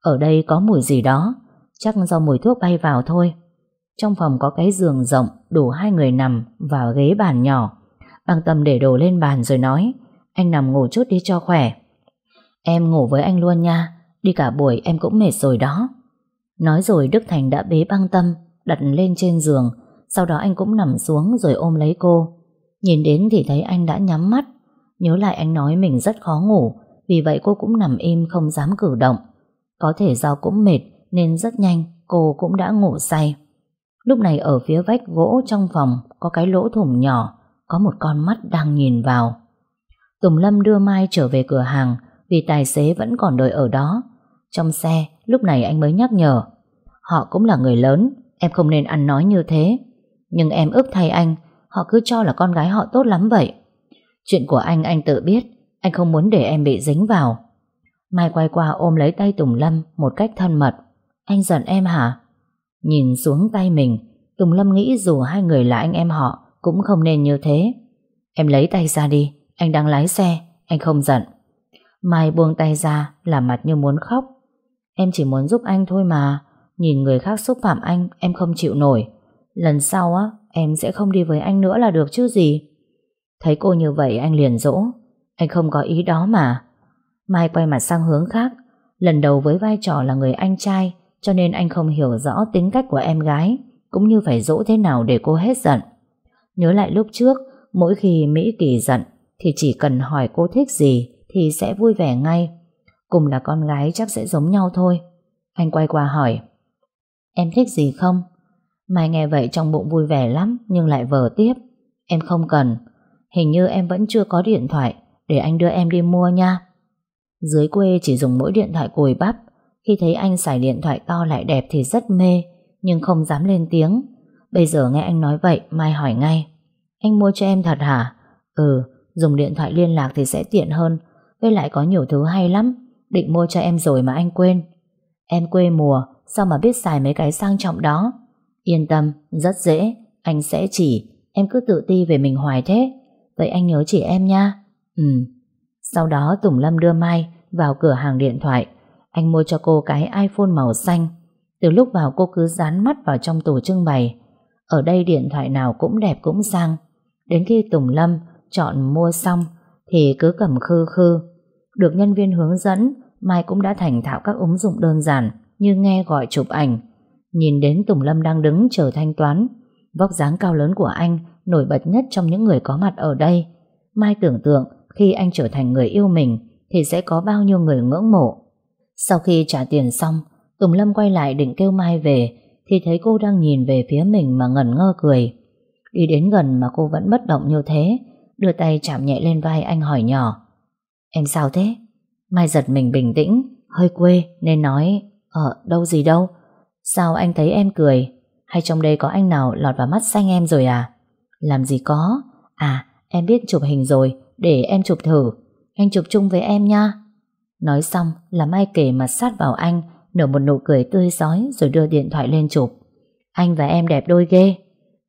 Speaker 1: Ở đây có mùi gì đó? Chắc do mùi thuốc bay vào thôi. Trong phòng có cái giường rộng, Đủ hai người nằm Và ghế bàn nhỏ. Băng tâm để đồ lên bàn rồi nói, Anh nằm ngủ chút đi cho khỏe. Em ngủ với anh luôn nha, Đi cả buổi em cũng mệt rồi đó. Nói rồi Đức Thành đã bế băng tâm, Đặt lên trên giường sau đó anh cũng nằm xuống rồi ôm lấy cô Nhìn đến thì thấy anh đã nhắm mắt Nhớ lại anh nói mình rất khó ngủ Vì vậy cô cũng nằm im không dám cử động Có thể do cũng mệt nên rất nhanh cô cũng đã ngủ say. Lúc này ở phía vách gỗ trong phòng có cái lỗ thủng nhỏ, có một con mắt đang nhìn vào. Tùng Lâm đưa Mai trở về cửa hàng vì tài xế vẫn còn đợi ở đó. Trong xe, lúc này anh mới nhắc nhở. Họ cũng là người lớn, em không nên ăn nói như thế. Nhưng em ước thay anh, họ cứ cho là con gái họ tốt lắm vậy. Chuyện của anh anh tự biết, anh không muốn để em bị dính vào. Mai quay qua ôm lấy tay Tùng Lâm một cách thân mật. Anh giận em hả? Nhìn xuống tay mình, Tùng Lâm nghĩ dù hai người là anh em họ cũng không nên như thế. Em lấy tay ra đi, anh đang lái xe, anh không giận. Mai buông tay ra, làm mặt như muốn khóc. Em chỉ muốn giúp anh thôi mà, nhìn người khác xúc phạm anh, em không chịu nổi. Lần sau á, em sẽ không đi với anh nữa là được chứ gì. Thấy cô như vậy anh liền dỗ, anh không có ý đó mà. Mai quay mặt sang hướng khác, lần đầu với vai trò là người anh trai, cho nên anh không hiểu rõ tính cách của em gái, cũng như phải dỗ thế nào để cô hết giận. Nhớ lại lúc trước, mỗi khi Mỹ Kỳ giận, thì chỉ cần hỏi cô thích gì thì sẽ vui vẻ ngay. Cùng là con gái chắc sẽ giống nhau thôi. Anh quay qua hỏi, em thích gì không? Mai nghe vậy trong bụng vui vẻ lắm nhưng lại vờ tiếp. Em không cần, hình như em vẫn chưa có điện thoại, để anh đưa em đi mua nha. Dưới quê chỉ dùng mỗi điện thoại cùi bắp, khi thấy anh xài điện thoại to lại đẹp thì rất mê, nhưng không dám lên tiếng. Bây giờ nghe anh nói vậy, Mai hỏi ngay. Anh mua cho em thật hả? Ừ, dùng điện thoại liên lạc thì sẽ tiện hơn, với lại có nhiều thứ hay lắm. Định mua cho em rồi mà anh quên. Em quê mùa, sao mà biết xài mấy cái sang trọng đó? Yên tâm, rất dễ, anh sẽ chỉ, em cứ tự ti về mình hoài thế. Vậy anh nhớ chỉ em nha. Ừ. Sau đó Tùng Lâm đưa Mai vào cửa hàng điện thoại. Anh mua cho cô cái iPhone màu xanh. Từ lúc vào cô cứ dán mắt vào trong tủ trưng bày. Ở đây điện thoại nào cũng đẹp cũng sang. Đến khi Tùng Lâm chọn mua xong thì cứ cầm khư khư. Được nhân viên hướng dẫn, Mai cũng đã thành thạo các ứng dụng đơn giản như nghe gọi chụp ảnh. Nhìn đến Tùng Lâm đang đứng chờ thanh toán. Vóc dáng cao lớn của anh nổi bật nhất trong những người có mặt ở đây. Mai tưởng tượng khi anh trở thành người yêu mình thì sẽ có bao nhiêu người ngưỡng mộ. Sau khi trả tiền xong, Tùng Lâm quay lại định kêu Mai về thì thấy cô đang nhìn về phía mình mà ngẩn ngơ cười. Đi đến gần mà cô vẫn bất động như thế, đưa tay chạm nhẹ lên vai anh hỏi nhỏ. Em sao thế? Mai giật mình bình tĩnh, hơi quê nên nói Ờ, đâu gì đâu. Sao anh thấy em cười? Hay trong đây có anh nào lọt vào mắt xanh em rồi à? Làm gì có? À, em biết chụp hình rồi, để em chụp thử. Anh chụp chung với em nha. Nói xong là Mai kể mặt sát vào anh, nở một nụ cười tươi giói rồi đưa điện thoại lên chụp. Anh và em đẹp đôi ghê.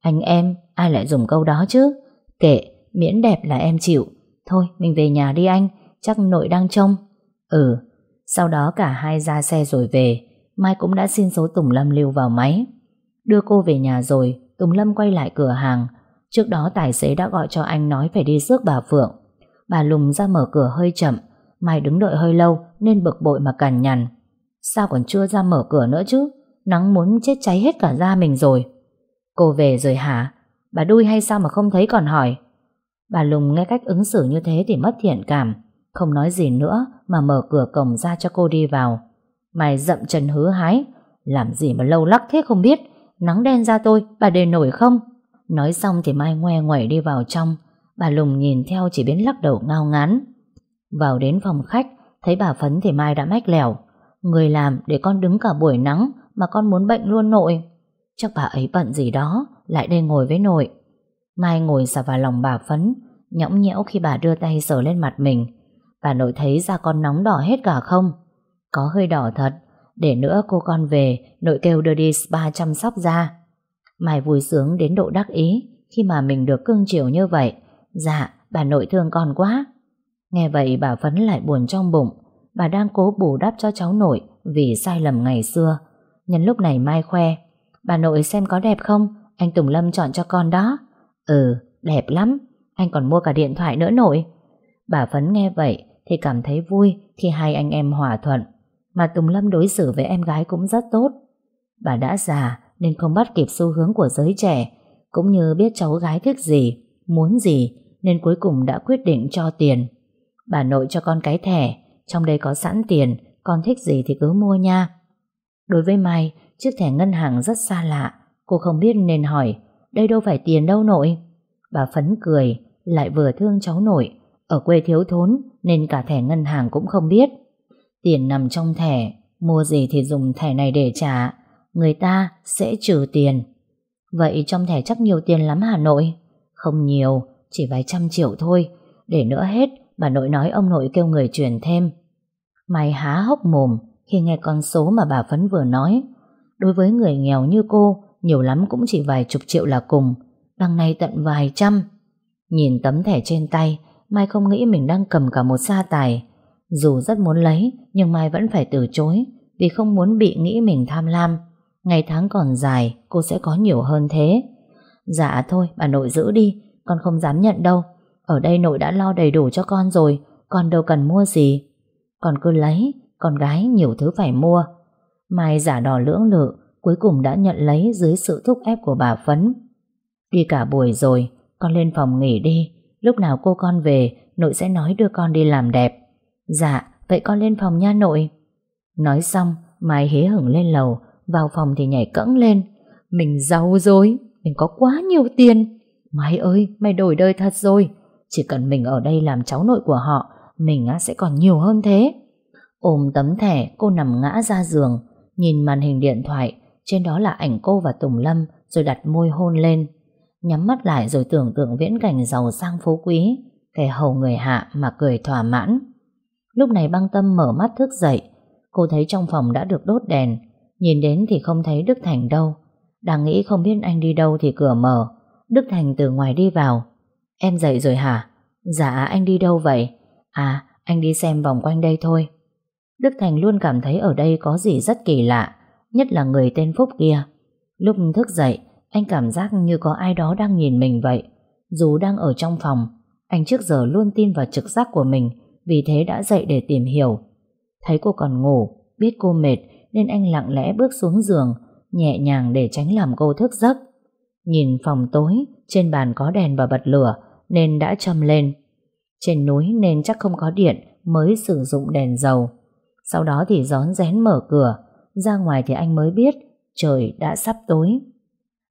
Speaker 1: Anh em, ai lại dùng câu đó chứ? Kệ, miễn đẹp là em chịu. Thôi, mình về nhà đi anh, chắc nội đang trông. Ừ, sau đó cả hai ra xe rồi về. Mai cũng đã xin số Tùng Lâm lưu vào máy. Đưa cô về nhà rồi, Tùng Lâm quay lại cửa hàng. Trước đó tài xế đã gọi cho anh nói phải đi rước bà Phượng. Bà Lùng ra mở cửa hơi chậm, Mai đứng đợi hơi lâu nên bực bội mà cằn nhằn. Sao còn chưa ra mở cửa nữa chứ? Nắng muốn chết cháy hết cả da mình rồi. Cô về rồi hả? Bà đuôi hay sao mà không thấy còn hỏi? Bà Lùng nghe cách ứng xử như thế thì mất thiện cảm. Không nói gì nữa mà mở cửa cổng ra cho cô đi vào. Mày dậm chân hứa hái. Làm gì mà lâu lắc thế không biết. Nắng đen ra tôi, bà đề nổi không? Nói xong thì Mai ngoe ngoẩy đi vào trong. Bà Lùng nhìn theo chỉ biến lắc đầu ngao ngán. Vào đến phòng khách, thấy bà Phấn thì Mai đã mách lẻo. Người làm để con đứng cả buổi nắng mà con muốn bệnh luôn nội. Chắc bà ấy bận gì đó, lại đây ngồi với nội. Mai ngồi xà vào lòng bà Phấn, nhõng nhẽo khi bà đưa tay sờ lên mặt mình. Bà nội thấy da con nóng đỏ hết cả không? Có hơi đỏ thật, để nữa cô con về, nội kêu đưa đi spa chăm sóc da. Mai vui sướng đến độ đắc ý khi mà mình được cưng chiều như vậy. Dạ, bà nội thương con quá. Nghe vậy bà Phấn lại buồn trong bụng. Bà đang cố bù đắp cho cháu nội vì sai lầm ngày xưa. Nhân lúc này Mai khoe. Bà nội xem có đẹp không? Anh Tùng Lâm chọn cho con đó. Ừ, đẹp lắm. Anh còn mua cả điện thoại nữa nội. Bà Phấn nghe vậy thì cảm thấy vui khi hai anh em hòa thuận. Mà Tùng Lâm đối xử với em gái cũng rất tốt. Bà đã già nên không bắt kịp xu hướng của giới trẻ, cũng như biết cháu gái thích gì, muốn gì, nên cuối cùng đã quyết định cho tiền. Bà nội cho con cái thẻ, trong đây có sẵn tiền, Con thích gì thì cứ mua nha Đối với Mai Chiếc thẻ ngân hàng rất xa lạ Cô không biết nên hỏi Đây đâu phải tiền đâu nội Bà Phấn cười Lại vừa thương cháu nội Ở quê thiếu thốn Nên cả thẻ ngân hàng cũng không biết Tiền nằm trong thẻ, Mua gì thì dùng thẻ này để trả. Người ta sẽ trừ tiền. Vậy trong thẻ chắc nhiều tiền lắm Hà Nội? Không nhiều, Chỉ vài trăm triệu thôi. Để nữa hết, Bà nội nói ông nội kêu người chuyển thêm. Mai há hốc mồm Khi nghe con số mà bà Phấn vừa nói. Đối với người nghèo như cô, Nhiều lắm cũng chỉ vài chục triệu là cùng. Đằng này tận vài trăm. Nhìn tấm thẻ trên tay, Mai không nghĩ mình đang cầm cả một gia tài. Dù rất muốn lấy, Nhưng Mai vẫn phải từ chối, Vì không muốn bị nghĩ mình tham lam. Ngày tháng còn dài, Cô sẽ có nhiều hơn thế. Dạ thôi, bà nội giữ đi, Con không dám nhận đâu. Ở đây nội đã lo đầy đủ cho con rồi, Con đâu cần mua gì. Con cứ lấy, Con gái nhiều thứ phải mua. Mai giả đò lưỡng lự, Cuối cùng đã nhận lấy dưới sự thúc ép của bà Phấn. Đi cả buổi rồi, Con lên phòng nghỉ đi. Lúc nào cô con về, Nội sẽ nói đưa con đi làm đẹp. Dạ vậy con lên phòng nha nội. Nói xong, Mai hế hửng lên lầu, Vào phòng thì nhảy cẫng lên. Mình giàu rồi, Mình có quá nhiều tiền. Mai ơi, mày đổi đời thật rồi. Chỉ cần mình ở đây làm cháu nội của họ, Mình sẽ còn nhiều hơn thế. Ôm tấm thẻ, cô nằm ngã ra giường. Nhìn màn hình điện thoại, Trên đó là ảnh cô và Tùng Lâm, Rồi đặt môi hôn lên. Nhắm mắt lại rồi tưởng tượng viễn cảnh giàu sang phú quý. Kẻ hầu người hạ mà cười thỏa mãn. Lúc này băng tâm mở mắt thức dậy. Cô thấy trong phòng đã được đốt đèn. Nhìn đến thì không thấy Đức Thành đâu. Đang nghĩ không biết anh đi đâu thì cửa mở. Đức Thành từ ngoài đi vào. Em dậy rồi hả? Dạ anh đi đâu vậy? À anh đi xem vòng quanh đây thôi. Đức Thành luôn cảm thấy ở đây có gì rất kỳ lạ, Nhất là người tên Phúc kia. Lúc thức dậy, Anh cảm giác như có ai đó đang nhìn mình vậy. Dù đang ở trong phòng, Anh trước giờ luôn tin vào trực giác của mình vì thế đã dậy để tìm hiểu. Thấy cô còn ngủ, Biết cô mệt, Nên anh lặng lẽ bước xuống giường, Nhẹ nhàng để tránh làm cô thức giấc. Nhìn phòng tối, Trên bàn có đèn và bật lửa, Nên đã châm lên. Trên núi nên chắc không có điện, Mới sử dụng đèn dầu. Sau đó thì gión rén mở cửa. Ra ngoài thì anh mới biết, Trời đã sắp tối.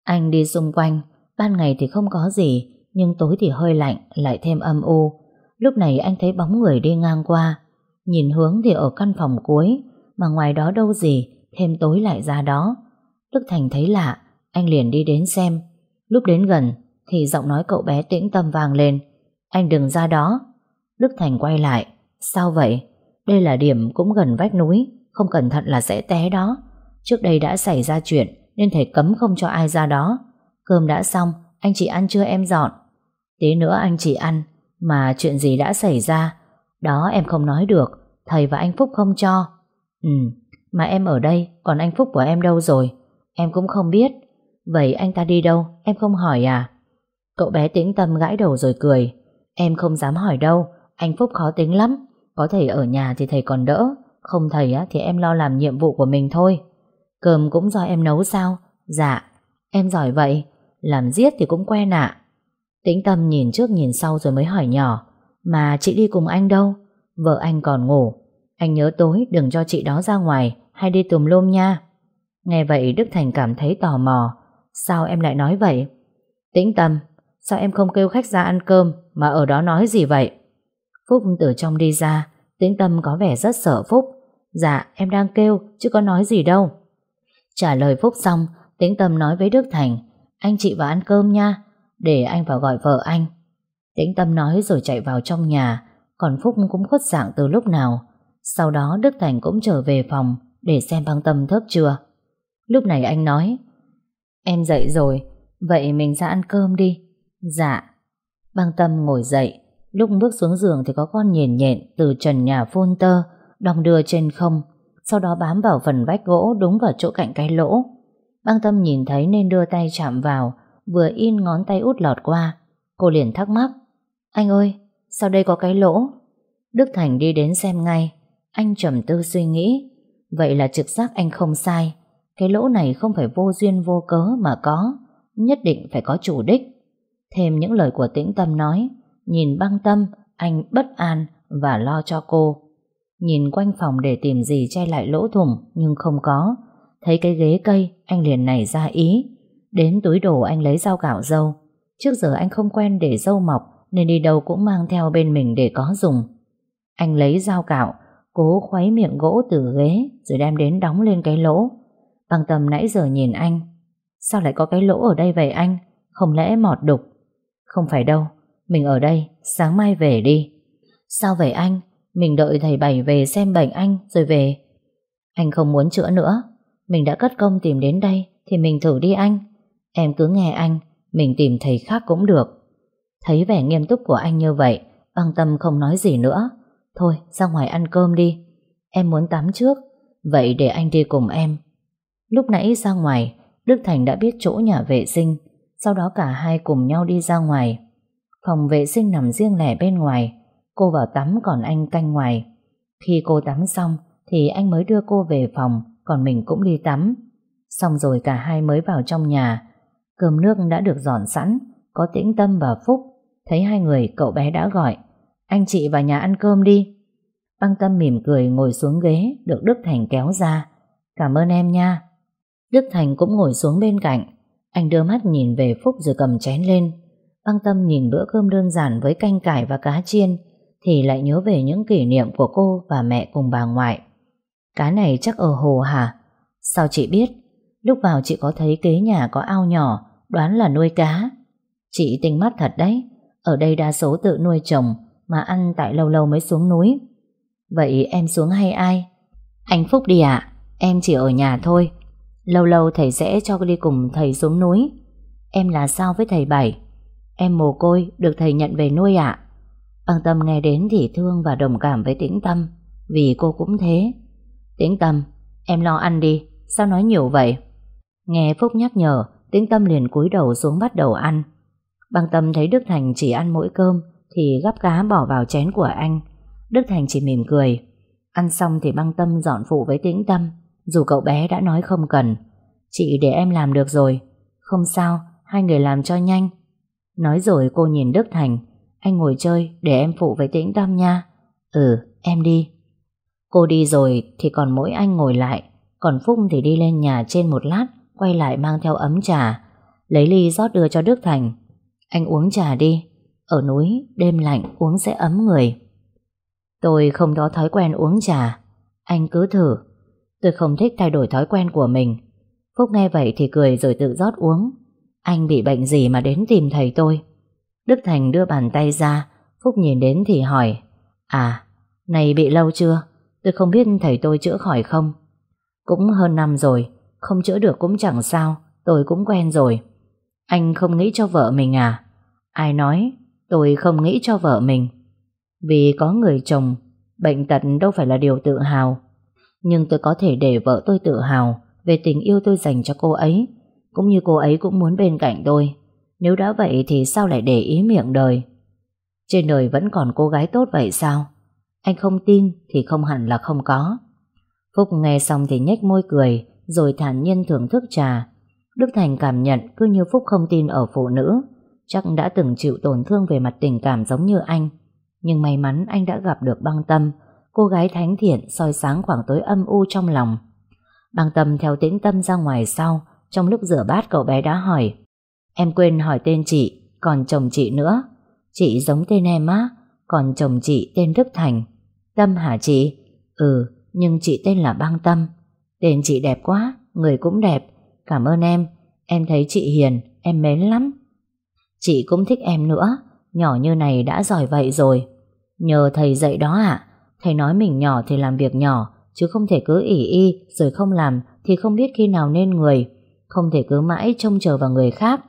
Speaker 1: Anh đi xung quanh, Ban ngày thì không có gì, Nhưng tối thì hơi lạnh, Lại thêm âm u. Lúc này anh thấy bóng người đi ngang qua, Nhìn hướng thì ở căn phòng cuối, Mà ngoài đó đâu gì, Thêm tối lại ra đó. Đức Thành thấy lạ, Anh liền đi đến xem. Lúc đến gần Thì giọng nói cậu bé tĩnh tâm vang lên. Anh đừng ra đó. Đức Thành quay lại. Sao vậy? Đây là điểm cũng gần vách núi, Không cẩn thận là sẽ té đó. Trước đây đã xảy ra chuyện Nên thầy cấm không cho ai ra đó. Cơm đã xong, Anh chị ăn chưa em dọn? Tí nữa anh chị ăn. Mà chuyện gì đã xảy ra? Đó em không nói được. Thầy và anh Phúc không cho. Ừ Mà em ở đây, Còn anh Phúc của em đâu rồi? Em cũng không biết. Vậy anh ta đi đâu? Em không hỏi à? Cậu bé tĩnh tâm gãi đầu rồi cười. Em không dám hỏi đâu. Anh Phúc khó tính lắm. Có thầy ở nhà thì thầy còn đỡ. Không thầy á, thì em lo làm nhiệm vụ của mình thôi. Cơm cũng do em nấu sao? Dạ Em giỏi vậy. Làm giết thì cũng quen ạ. Tĩnh tâm nhìn trước nhìn sau rồi mới hỏi nhỏ, Mà chị đi cùng anh đâu? Vợ anh còn ngủ. Anh nhớ tối, đừng cho chị đó ra ngoài, Hay đi tùm lum nha. Nghe vậy, Đức Thành cảm thấy tò mò, Sao em lại nói vậy? Tĩnh tâm, Sao em không kêu khách ra ăn cơm Mà ở đó nói gì vậy? Phúc từ trong đi ra, Tĩnh tâm có vẻ rất sợ Phúc. Dạ em đang kêu, chứ có nói gì đâu. Trả lời Phúc xong, Tĩnh tâm nói với Đức Thành, Anh chị vào ăn cơm nha để anh vào gọi vợ anh. Tĩnh tâm nói rồi chạy vào trong nhà, Còn Phúc cũng khuất dạng từ lúc nào. Sau đó Đức Thành cũng trở về phòng Để xem băng tâm thức chưa. Lúc này anh nói, Em dậy rồi, Vậy mình ra ăn cơm đi. Dạ. Băng tâm ngồi dậy, Lúc bước xuống giường thì có con nhện nhện Từ trần nhà phun tơ, Đong đưa trên không, Sau đó bám vào phần vách gỗ đúng vào chỗ cạnh cái lỗ. Băng tâm nhìn thấy nên đưa tay chạm vào Vừa in ngón tay út lọt qua Cô liền thắc mắc Anh ơi sao đây có cái lỗ Đức Thành đi đến xem ngay Anh trầm tư suy nghĩ Vậy là trực giác anh không sai cái lỗ này không phải vô duyên vô cớ mà có, nhất định phải có chủ đích. Thêm những lời của tĩnh tâm nói, nhìn băng tâm, anh bất an và lo cho cô. Nhìn quanh phòng để tìm gì che lại lỗ thủng nhưng không có. Thấy cái ghế cây, anh liền nảy ra ý. Đến túi đồ anh lấy dao cạo dâu. Trước giờ anh không quen để dâu mọc nên đi đâu cũng mang theo bên mình để có dùng. Anh lấy dao cạo, cố khuấy miệng gỗ từ ghế rồi đem đến đóng lên cái lỗ. Băng tầm nãy giờ nhìn anh. Sao lại có cái lỗ ở đây vậy anh? Không lẽ mọt đục? Không phải đâu, mình ở đây, sáng mai về đi. Sao vậy anh? Mình đợi thầy Bảy về xem bệnh anh rồi về. Anh không muốn chữa nữa. Mình đã cất công tìm đến đây thì mình thử đi anh. Em cứ nghe anh, mình tìm thầy khác cũng được. Thấy vẻ nghiêm túc của anh như vậy, băng tâm không nói gì nữa. Thôi, ra ngoài ăn cơm đi. Em muốn tắm trước, vậy để anh đi cùng em. Lúc nãy ra ngoài, Đức Thành đã biết chỗ nhà vệ sinh, sau đó cả hai cùng nhau đi ra ngoài. Phòng vệ sinh nằm riêng lẻ bên ngoài, cô vào tắm còn anh canh ngoài. Khi cô tắm xong thì anh mới đưa cô về phòng, còn mình cũng đi tắm. Xong rồi cả hai mới vào trong nhà. Cơm nước đã được dọn sẵn, có tĩnh tâm và phúc. Thấy hai người cậu bé đã gọi. Anh chị vào nhà ăn cơm đi. Băng tâm mỉm cười ngồi xuống ghế được Đức Thành kéo ra. Cảm ơn em nha. Đức Thành cũng ngồi xuống bên cạnh. Anh đưa mắt nhìn về Phúc rồi cầm chén lên. Băng tâm nhìn bữa cơm đơn giản với canh cải và cá chiên thì lại nhớ về những kỷ niệm của cô và mẹ cùng bà ngoại. Cá này chắc ở hồ hả? Sao chị biết? Lúc vào chị có thấy kế nhà có ao nhỏ, đoán là nuôi cá. Chị tinh mắt thật đấy, ở đây đa số tự nuôi trồng, mà ăn tại lâu lâu mới xuống núi. Vậy em xuống hay ai? Anh Phúc đi ạ, em chỉ ở nhà thôi. Lâu lâu thầy sẽ cho đi cùng thầy xuống núi. Em là sao với thầy Bảy? Em mồ côi, được thầy nhận về nuôi ạ. Băng Tâm nghe đến thì thương và đồng cảm với Tĩnh Tâm, vì cô cũng thế. Tĩnh Tâm, em lo ăn đi, sao nói nhiều vậy? Nghe Phúc nhắc nhở, Tĩnh Tâm liền cúi đầu xuống bắt đầu ăn. Băng Tâm thấy Đức Thành chỉ ăn mỗi cơm, thì gắp cá bỏ vào chén của anh. Đức Thành chỉ mỉm cười. Ăn xong thì băng tâm dọn phụ với tĩnh tâm, dù cậu bé đã nói không cần. Chị để em làm được rồi. Không sao, hai người làm cho nhanh. Nói rồi cô nhìn Đức Thành. Anh ngồi chơi để em phụ với tĩnh tâm nha. Ừ, em đi. Cô đi rồi thì còn mỗi anh ngồi lại. Còn Phúc thì đi lên nhà trên một lát, quay lại mang theo ấm trà. Lấy ly rót đưa cho Đức Thành. Anh uống trà đi. Ở núi, đêm lạnh uống sẽ ấm người. Tôi không có thói quen uống trà. Anh cứ thử. Tôi không thích thay đổi thói quen của mình. Phúc nghe vậy thì cười rồi tự rót uống. Anh bị bệnh gì mà đến tìm thầy tôi? Đức Thành đưa bàn tay ra. Phúc nhìn đến thì hỏi. À, này bị lâu chưa? Tôi không biết thầy tôi chữa khỏi không. Cũng hơn năm rồi. Không chữa được cũng chẳng sao. Tôi cũng quen rồi. Anh không nghĩ cho vợ mình à? Ai nói, Tôi không nghĩ cho vợ mình Vì có người chồng, Bệnh tật đâu phải là điều tự hào Nhưng tôi có thể để vợ tôi tự hào Về tình yêu tôi dành cho cô ấy, Cũng như cô ấy cũng muốn bên cạnh tôi Nếu đã vậy thì sao lại để ý miệng đời Trên đời vẫn còn cô gái tốt vậy sao Anh không tin Thì không hẳn là không có Phúc nghe xong thì nhếch môi cười rồi thản nhiên thưởng thức trà Đức Thành cảm nhận cứ như Phúc không tin ở phụ nữ chắc đã từng chịu tổn thương về mặt tình cảm giống như anh. Nhưng may mắn anh đã gặp được băng tâm, cô gái thánh thiện soi sáng khoảng tối âm u trong lòng. Băng tâm theo tĩnh tâm ra ngoài sau, trong lúc rửa bát cậu bé đã hỏi. Em quên hỏi tên chị, còn chồng chị nữa. Chị giống tên em á, còn chồng chị tên Đức Thành. Tâm hả chị? Ừ, nhưng chị tên là băng tâm. Tên chị đẹp quá, người cũng đẹp. Cảm ơn em, em thấy chị hiền, em mến lắm. Chị cũng thích em nữa. Nhỏ như này đã giỏi vậy rồi. Nhờ thầy dạy đó ạ. Thầy nói mình nhỏ thì làm việc nhỏ Chứ không thể cứ ỉ y Rồi không làm thì không biết khi nào nên người. Không thể cứ mãi trông chờ vào người khác.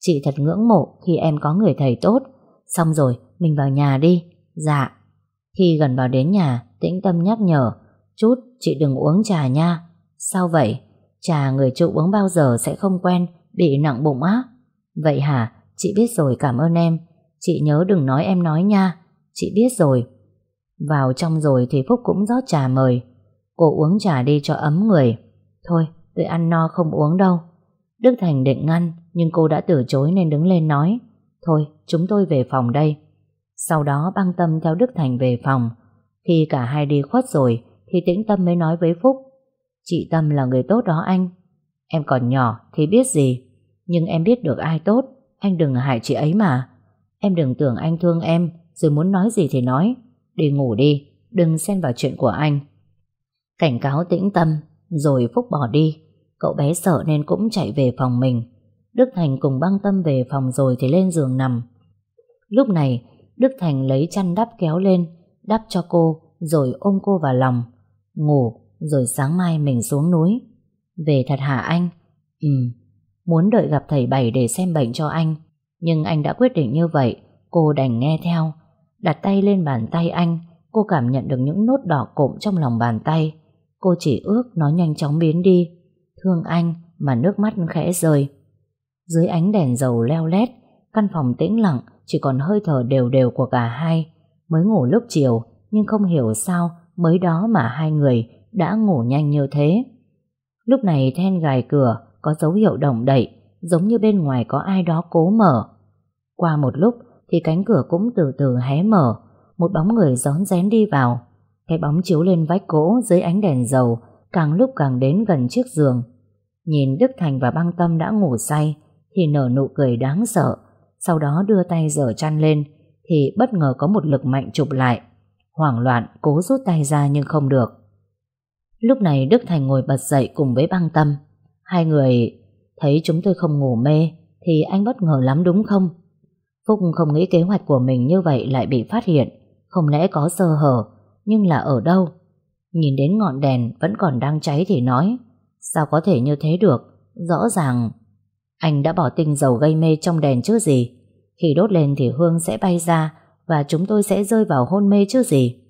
Speaker 1: Chị thật ngưỡng mộ Khi em có người thầy tốt. Xong rồi mình vào nhà đi. Dạ. Khi gần vào đến nhà Tĩnh tâm nhắc nhở Chút chị đừng uống trà nha. Sao vậy? Trà người trụ uống bao giờ sẽ không quen, Bị nặng bụng á? Vậy hả? Chị biết rồi, cảm ơn em. Chị nhớ đừng nói em nói nha. Chị biết rồi. Vào trong rồi thì Phúc cũng rót trà mời. Cô uống trà đi cho ấm người. Thôi, tôi ăn no không uống đâu. Đức Thành định ngăn, Nhưng cô đã từ chối nên đứng lên nói. Thôi, chúng tôi về phòng đây. Sau đó băng tâm theo Đức Thành về phòng. Khi cả hai đi khuất rồi thì Tĩnh Tâm mới nói với Phúc Chị Tâm là người tốt đó anh. Em còn nhỏ thì biết gì Nhưng em biết được ai tốt. Anh đừng hại chị ấy mà. Em đừng tưởng anh thương em Rồi muốn nói gì thì nói. Đi ngủ đi, đừng xen vào chuyện của anh. Cảnh cáo tĩnh tâm Rồi Phúc bỏ đi. Cậu bé sợ nên cũng chạy về phòng mình. Đức Thành cùng băng tâm về phòng rồi Thì lên giường nằm. Lúc này Đức Thành lấy chăn đắp kéo lên Đắp cho cô Rồi ôm cô vào lòng. Ngủ, rồi sáng mai mình xuống núi. Về thật hả anh? Ừ Muốn đợi gặp thầy Bảy để xem bệnh cho anh. Nhưng anh đã quyết định như vậy, Cô đành nghe theo. Đặt tay lên bàn tay anh, Cô cảm nhận được những nốt đỏ cộm trong lòng bàn tay. Cô chỉ ước nó nhanh chóng biến đi. Thương anh Mà nước mắt khẽ rơi. Dưới ánh đèn dầu leo lét, Căn phòng tĩnh lặng, Chỉ còn hơi thở đều đều của cả hai. Mới ngủ lúc chiều, Nhưng không hiểu sao Mới đó mà hai người đã ngủ nhanh như thế. Lúc này then gài cửa, Có dấu hiệu động đậy, Giống như bên ngoài có ai đó cố mở. Qua một lúc Thì cánh cửa cũng từ từ hé mở, Một bóng người gión rén đi vào. Cái bóng chiếu lên vách gỗ dưới ánh đèn dầu, Càng lúc càng đến gần chiếc giường. Nhìn Đức Thành và băng tâm đã ngủ say Thì nở nụ cười đáng sợ, Sau đó đưa tay dở chăn lên Thì bất ngờ có một lực mạnh chụp lại. Hoảng loạn, cố rút tay ra nhưng không được. Lúc này Đức Thành ngồi bật dậy cùng với băng tâm. Hai người, thấy chúng tôi không ngủ mê, Thì anh bất ngờ lắm đúng không? Phúc không nghĩ kế hoạch của mình như vậy lại bị phát hiện. Không lẽ có sơ hở, Nhưng là ở đâu? Nhìn đến ngọn đèn vẫn còn đang cháy thì nói, Sao có thể như thế được? Rõ ràng Anh đã bỏ tinh dầu gây mê trong đèn chứ gì. Khi đốt lên thì hương sẽ bay ra và chúng tôi sẽ rơi vào hôn mê chứ gì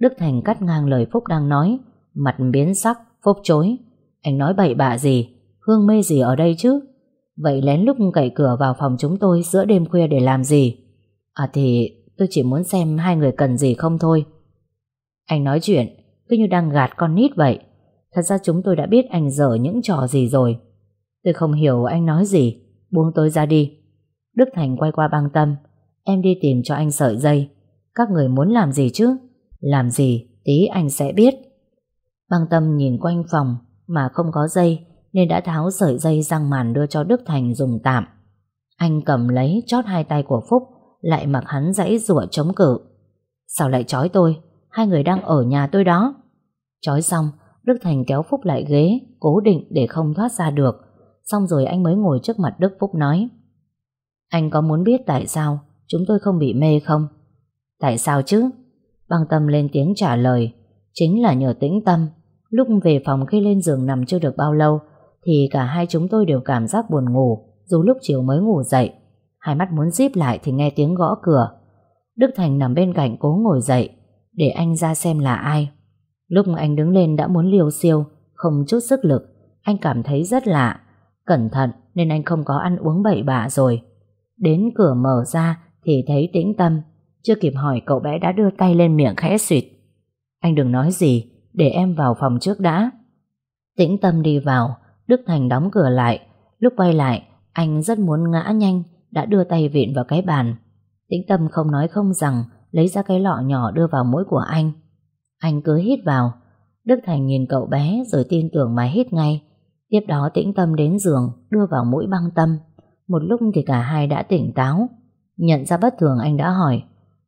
Speaker 1: Đức Thành cắt ngang lời Phúc đang nói Mặt biến sắc, phúc chối. Anh nói bậy bạ gì? Hương mê gì ở đây chứ? Vậy lén lúc cậy cửa vào phòng chúng tôi giữa đêm khuya để làm gì? À thì tôi chỉ muốn xem hai người cần gì không thôi. Anh nói chuyện cứ như đang gạt con nít vậy. Thật ra chúng tôi đã biết anh dở những trò gì rồi. Tôi không hiểu anh nói gì. Buông tôi ra đi. Đức Thành quay qua băng tâm. Em đi tìm cho anh sợi dây. Các người muốn làm gì chứ? Làm gì tí anh sẽ biết. Băng tâm nhìn quanh phòng mà không có dây nên đã tháo sợi dây răng màn đưa cho Đức Thành dùng tạm. Anh cầm lấy chót hai tay của Phúc lại mặc hắn dãy rủa chống cự. Sao lại chói tôi? Hai người đang ở nhà tôi đó. Chói xong, Đức Thành kéo Phúc lại ghế, cố định để không thoát ra được. Xong rồi anh mới ngồi trước mặt Đức Phúc nói Anh có muốn biết tại sao chúng tôi không bị mê không? Tại sao chứ? Băng tâm lên tiếng trả lời, Chính là nhờ tĩnh tâm. Lúc về phòng khi lên giường nằm chưa được bao lâu, Thì cả hai chúng tôi đều cảm giác buồn ngủ, Dù lúc chiều mới ngủ dậy. Hai mắt muốn díp lại thì nghe tiếng gõ cửa. Đức Thành nằm bên cạnh cố ngồi dậy, Để anh ra xem là ai. Lúc anh đứng lên đã muốn liều siêu, Không chút sức lực, Anh cảm thấy rất lạ. Cẩn thận, nên anh không có ăn uống bậy bạ rồi. Đến cửa mở ra thì thấy tĩnh tâm, Chưa kịp hỏi cậu bé đã đưa tay lên miệng khẽ suyệt anh đừng nói gì, Để em vào phòng trước đã. Tĩnh tâm đi vào, Đức Thành đóng cửa lại. Lúc quay lại, Anh rất muốn ngã nhanh, Đã đưa tay vịn vào cái bàn. Tĩnh tâm không nói không rằng, Lấy ra cái lọ nhỏ đưa vào mũi của anh. Anh cứ hít vào. Đức Thành nhìn cậu bé rồi tin tưởng mà hít ngay. Tiếp đó tĩnh tâm đến giường, Đưa vào mũi băng tâm. Một lúc thì cả hai đã tỉnh táo. Nhận ra bất thường, anh đã hỏi,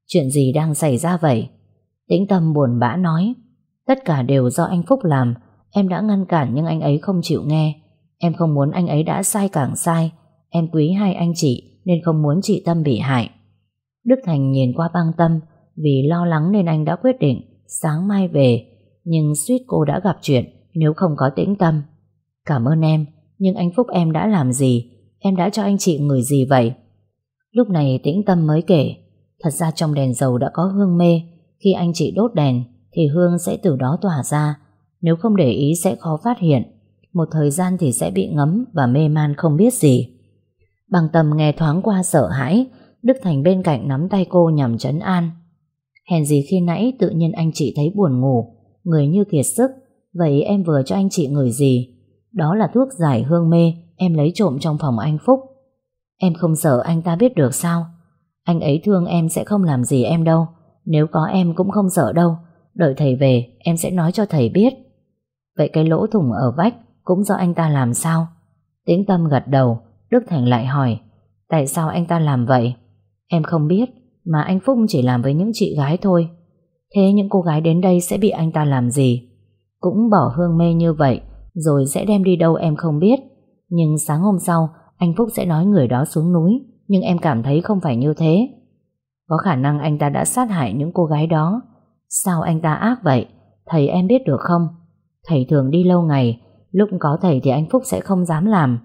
Speaker 1: Chuyện gì đang xảy ra vậy? Tĩnh tâm buồn bã nói, Tất cả đều do anh Phúc làm. Em đã ngăn cản nhưng anh ấy không chịu nghe. Em không muốn anh ấy đã sai càng sai. Em quý hai anh chị Nên không muốn chị Tâm bị hại. Đức Thành nhìn qua băng tâm, Vì lo lắng nên anh đã quyết định Sáng mai về, Nhưng suýt cô đã gặp chuyện Nếu không có tĩnh tâm. Cảm ơn em, Nhưng anh Phúc em đã làm gì? Em đã cho anh chị người gì vậy? Lúc này tĩnh tâm mới kể Thật ra trong đèn dầu đã có hương mê khi anh chị đốt đèn thì hương sẽ từ đó tỏa ra. Nếu không để ý sẽ khó phát hiện. Một thời gian thì sẽ bị ngấm và mê man không biết gì. Bằng tầm nghe thoáng qua sợ hãi, Đức Thành bên cạnh nắm tay cô nhằm trấn an. Hèn gì khi nãy tự nhiên anh chị thấy buồn ngủ, người như kiệt sức, vậy em vừa cho anh chị người gì? Đó là thuốc giải hương mê em lấy trộm trong phòng anh Phúc. Em không sợ anh ta biết được sao? Anh ấy thương em sẽ không làm gì em đâu. Nếu có em cũng không sợ đâu. Đợi thầy về, em sẽ nói cho thầy biết. Vậy cái lỗ thủng ở vách Cũng do anh ta làm sao? Tĩnh tâm gật đầu, Đức Thành lại hỏi, Tại sao anh ta làm vậy? Em không biết, Mà anh Phúc chỉ làm với những chị gái thôi. Thế những cô gái đến đây sẽ bị anh ta làm gì? Cũng bỏ hương mê như vậy, Rồi sẽ đem đi đâu em không biết. Nhưng sáng hôm sau anh Phúc sẽ nói người đó xuống núi, Nhưng em cảm thấy không phải như thế. Có khả năng anh ta đã sát hại những cô gái đó. Sao anh ta ác vậy? Thầy em biết được không? Thầy thường đi lâu ngày, Lúc có thầy thì anh Phúc sẽ không dám làm.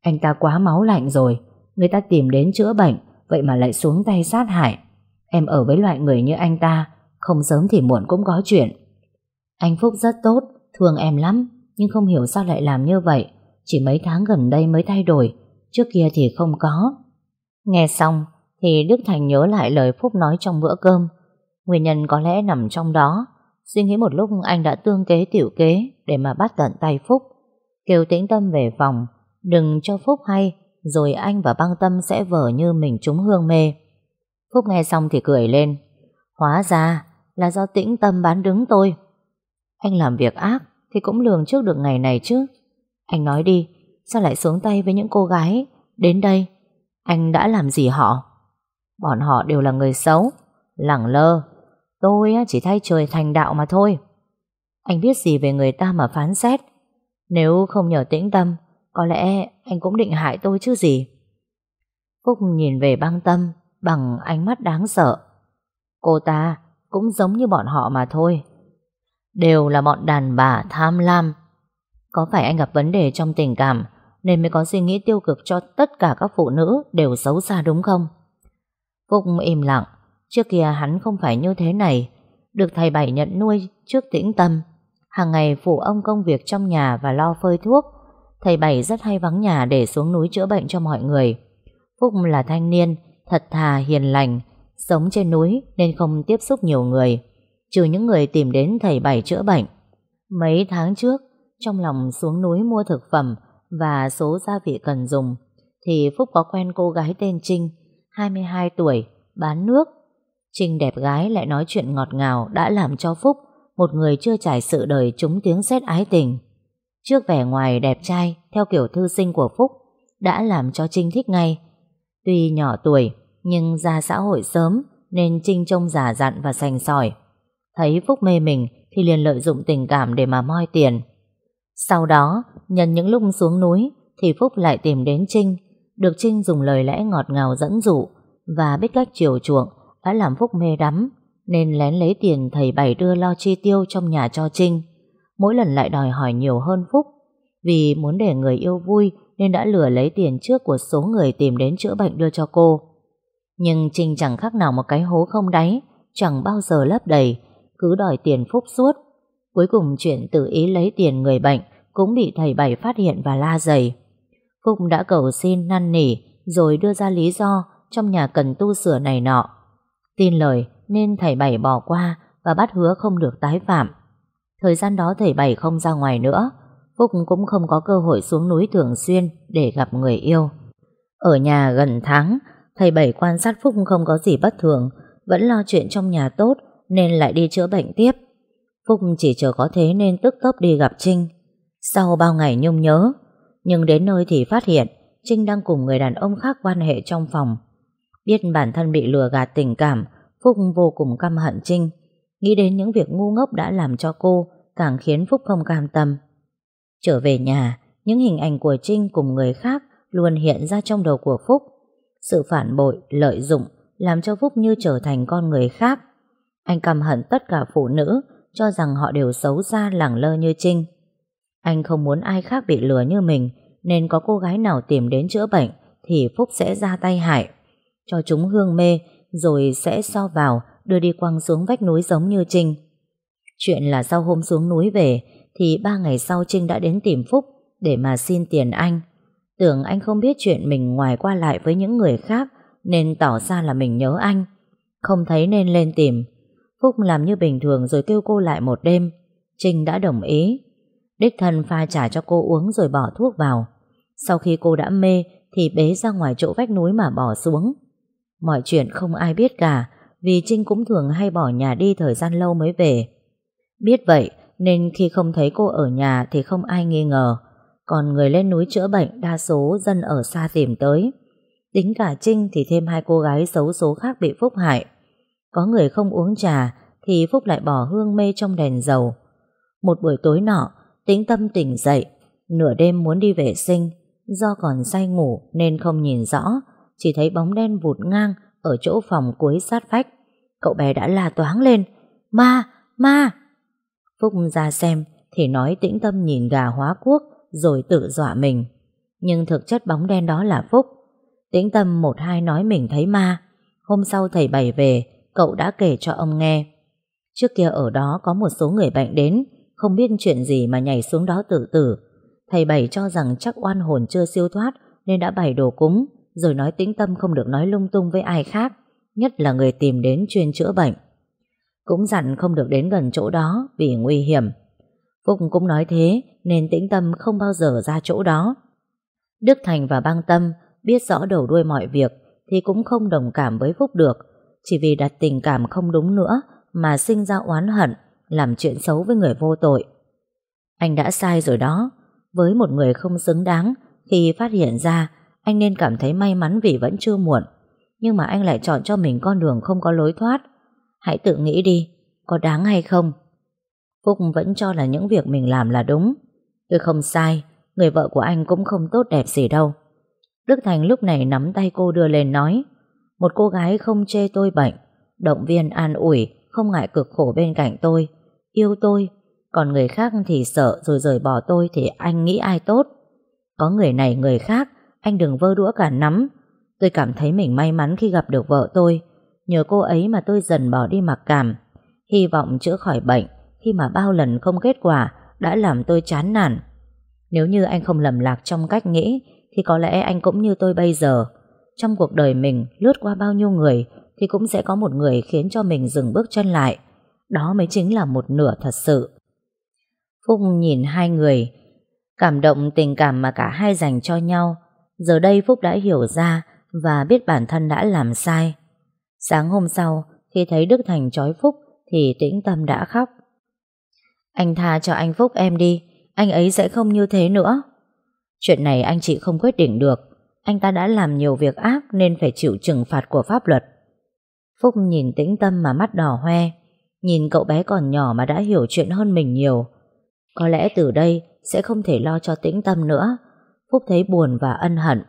Speaker 1: Anh ta quá máu lạnh rồi, Người ta tìm đến chữa bệnh, Vậy mà lại xuống tay sát hại. Em ở với loại người như anh ta, Không sớm thì muộn cũng có chuyện. Anh Phúc rất tốt, Thương em lắm, Nhưng không hiểu sao lại làm như vậy. Chỉ mấy tháng gần đây mới thay đổi Trước kia thì không có. Nghe xong thì Đức Thành nhớ lại lời Phúc nói trong bữa cơm. Nguyên nhân có lẽ nằm trong đó. Suy nghĩ một lúc anh đã tương kế tiểu kế Để mà bắt tận tay Phúc. Kêu tĩnh tâm về phòng, Đừng cho Phúc hay, Rồi anh và băng tâm sẽ vở như mình trúng hương mê. Phúc nghe xong thì cười lên. Hóa ra là do tĩnh tâm bán đứng tôi. Anh làm việc ác Thì cũng lường trước được ngày này chứ. Anh nói đi Sao lại xuống tay với những cô gái? Đến đây, Anh đã làm gì họ? Bọn họ đều là người xấu, Lẳng lơ. Tôi chỉ thay trời thành đạo mà thôi. Anh biết gì về người ta mà phán xét? Nếu không nhờ tĩnh tâm, Có lẽ anh cũng định hại tôi chứ gì? Phúc nhìn về băng tâm, Bằng ánh mắt đáng sợ. Cô ta cũng giống như bọn họ mà thôi. Đều là bọn đàn bà tham lam. Có phải anh gặp vấn đề trong tình cảm nên mới có suy nghĩ tiêu cực cho tất cả các phụ nữ Đều xấu xa đúng không? Phúc im lặng, Trước kia hắn không phải như thế này, Được thầy Bảy nhận nuôi trước tĩnh tâm. Hàng ngày phụ ông công việc trong nhà Và lo phơi thuốc. Thầy Bảy rất hay vắng nhà để xuống núi chữa bệnh cho mọi người. Phúc là thanh niên, Thật thà, hiền lành, Sống trên núi nên không tiếp xúc nhiều người, Trừ những người tìm đến thầy Bảy chữa bệnh. Mấy tháng trước, Trong lòng xuống núi mua thực phẩm và số gia vị cần dùng Thì Phúc có quen cô gái tên Trinh 22 tuổi Bán nước Trinh đẹp gái lại nói chuyện ngọt ngào đã làm cho Phúc, một người chưa trải sự đời trúng tiếng xét ái tình. Trước vẻ ngoài đẹp trai, theo kiểu thư sinh của Phúc, đã làm cho Trinh thích ngay. Tuy nhỏ tuổi, nhưng ra xã hội sớm, nên Trinh trông giả dặn và sành sỏi. Thấy Phúc mê mình thì liền lợi dụng tình cảm để mà moi tiền. Sau đó, nhân những lúc xuống núi, thì Phúc lại tìm đến Trinh, được Trinh dùng lời lẽ ngọt ngào dẫn dụ và biết cách chiều chuộng đã làm Phúc mê đắm nên lén lấy tiền thầy Bảy đưa lo chi tiêu trong nhà cho Trinh. Mỗi lần lại đòi hỏi nhiều hơn Phúc vì muốn để người yêu vui nên đã lừa lấy tiền trước của số người tìm đến chữa bệnh đưa cho cô. Nhưng Trinh chẳng khác nào một cái hố không đáy, chẳng bao giờ lấp đầy, cứ đòi tiền Phúc suốt. Cuối cùng chuyện tự ý lấy tiền người bệnh cũng bị thầy Bảy phát hiện và la dày. Phúc đã cầu xin năn nỉ rồi đưa ra lý do trong nhà cần tu sửa này nọ. Tin lời nên thầy Bảy bỏ qua và bắt hứa không được tái phạm. Thời gian đó thầy Bảy không ra ngoài nữa, Phúc cũng không có cơ hội xuống núi thường xuyên để gặp người yêu. Ở nhà gần tháng, thầy Bảy quan sát Phúc không có gì bất thường, vẫn lo chuyện trong nhà tốt nên lại đi chữa bệnh tiếp. Phúc chỉ chờ có thế nên tức tốc đi gặp Trinh. Sau bao ngày nhung nhớ, nhưng đến nơi thì phát hiện Trinh đang cùng người đàn ông khác quan hệ trong phòng. Biết bản thân bị lừa gạt tình cảm, Phúc vô cùng căm hận Trinh. Nghĩ đến những việc ngu ngốc đã làm cho cô, càng khiến Phúc không cam tâm. Trở về nhà, những hình ảnh của Trinh cùng người khác luôn hiện ra trong đầu của Phúc. Sự phản bội, lợi dụng làm cho Phúc như trở thành con người khác. Anh căm hận tất cả phụ nữ, cho rằng họ đều xấu xa lẳng lơ như Trinh. Anh không muốn ai khác bị lừa như mình, nên có cô gái nào tìm đến chữa bệnh thì Phúc sẽ ra tay hại cho chúng hương mê rồi sẽ so vào đưa đi quăng xuống vách núi giống như Trinh. Chuyện là sau hôm xuống núi về thì ba ngày sau Trinh đã đến tìm Phúc để mà xin tiền anh. Tưởng anh không biết chuyện mình ngoài qua lại với những người khác nên tỏ ra là mình nhớ anh. Không thấy nên lên tìm. Phúc làm như bình thường rồi kêu cô lại một đêm. Trinh đã đồng ý. Đích thân pha trả cho cô uống rồi bỏ thuốc vào. Sau khi cô đã mê thì bế ra ngoài chỗ vách núi mà bỏ xuống. Mọi chuyện không ai biết cả, Vì Trinh cũng thường hay bỏ nhà đi thời gian lâu mới về Biết vậy nên khi không thấy cô ở nhà thì không ai nghi ngờ. Còn người lên núi chữa bệnh đa số dân ở xa tìm tới. Tính cả Trinh thì thêm hai cô gái xấu số khác bị Phúc hại. Có người không uống trà thì Phúc lại bỏ hương mê trong đèn dầu. Một buổi tối nọ, tĩnh tâm tỉnh dậy, nửa đêm muốn đi vệ sinh, do còn say ngủ nên không nhìn rõ, chỉ thấy bóng đen vụt ngang ở chỗ phòng cuối sát vách. Cậu bé đã la toáng lên, ma, ma. Phúc ra xem thì nói tĩnh tâm nhìn gà hóa quốc rồi tự dọa mình. Nhưng thực chất bóng đen đó là Phúc. Tĩnh tâm một hai nói mình thấy ma. Hôm sau thầy Bảy về, cậu đã kể cho ông nghe. Trước kia ở đó có một số người bệnh đến, không biết chuyện gì mà nhảy xuống đó tự tử. Thầy Bảy cho rằng chắc oan hồn chưa siêu thoát nên đã bày đồ cúng, rồi nói tĩnh tâm không được nói lung tung với ai khác, nhất là người tìm đến chuyên chữa bệnh. Cũng dặn không được đến gần chỗ đó vì nguy hiểm. Phúc cũng nói thế nên tĩnh tâm không bao giờ ra chỗ đó. Đức Thành và băng tâm biết rõ đầu đuôi mọi việc thì cũng không đồng cảm với Phúc được chỉ vì đặt tình cảm không đúng nữa mà sinh ra oán hận, làm chuyện xấu với người vô tội. Anh đã sai rồi đó. Với một người không xứng đáng, khi phát hiện ra, anh nên cảm thấy may mắn vì vẫn chưa muộn. Nhưng mà anh lại chọn cho mình con đường không có lối thoát. Hãy tự nghĩ đi, có đáng hay không? Phúc vẫn cho là những việc mình làm là đúng. Tôi không sai, Người vợ của anh cũng không tốt đẹp gì đâu. Đức Thành lúc này nắm tay cô đưa lên nói một cô gái không chê tôi bệnh, Động viên an ủi, Không ngại cực khổ bên cạnh tôi. Yêu tôi, Còn người khác thì sợ rồi rời bỏ tôi Thì anh nghĩ ai tốt? Có người này người khác, Anh đừng vơ đũa cả nắm. Tôi cảm thấy mình may mắn khi gặp được vợ tôi. Nhờ cô ấy mà tôi dần bỏ đi mặc cảm. Hy vọng chữa khỏi bệnh khi mà bao lần không kết quả đã làm tôi chán nản. Nếu như anh không lầm lạc trong cách nghĩ, thì có lẽ anh cũng như tôi bây giờ. Trong cuộc đời mình lướt qua bao nhiêu người thì cũng sẽ có một người khiến cho mình dừng bước chân lại. Đó mới chính là một nửa thật sự. Phúc nhìn hai người, cảm động tình cảm mà cả hai dành cho nhau. Giờ đây Phúc đã hiểu ra và biết bản thân đã làm sai. Sáng hôm sau, khi thấy Đức Thành trói Phúc thì tĩnh tâm đã khóc. Anh tha cho anh Phúc em đi Anh ấy sẽ không như thế nữa Chuyện này anh chị không quyết định được anh ta đã làm nhiều việc ác Nên phải chịu trừng phạt của pháp luật. Phúc nhìn tĩnh tâm mà mắt đỏ hoe Nhìn cậu bé còn nhỏ mà đã hiểu chuyện hơn mình nhiều. Có lẽ từ đây Sẽ không thể lo cho tĩnh tâm nữa. Phúc thấy buồn và ân hận.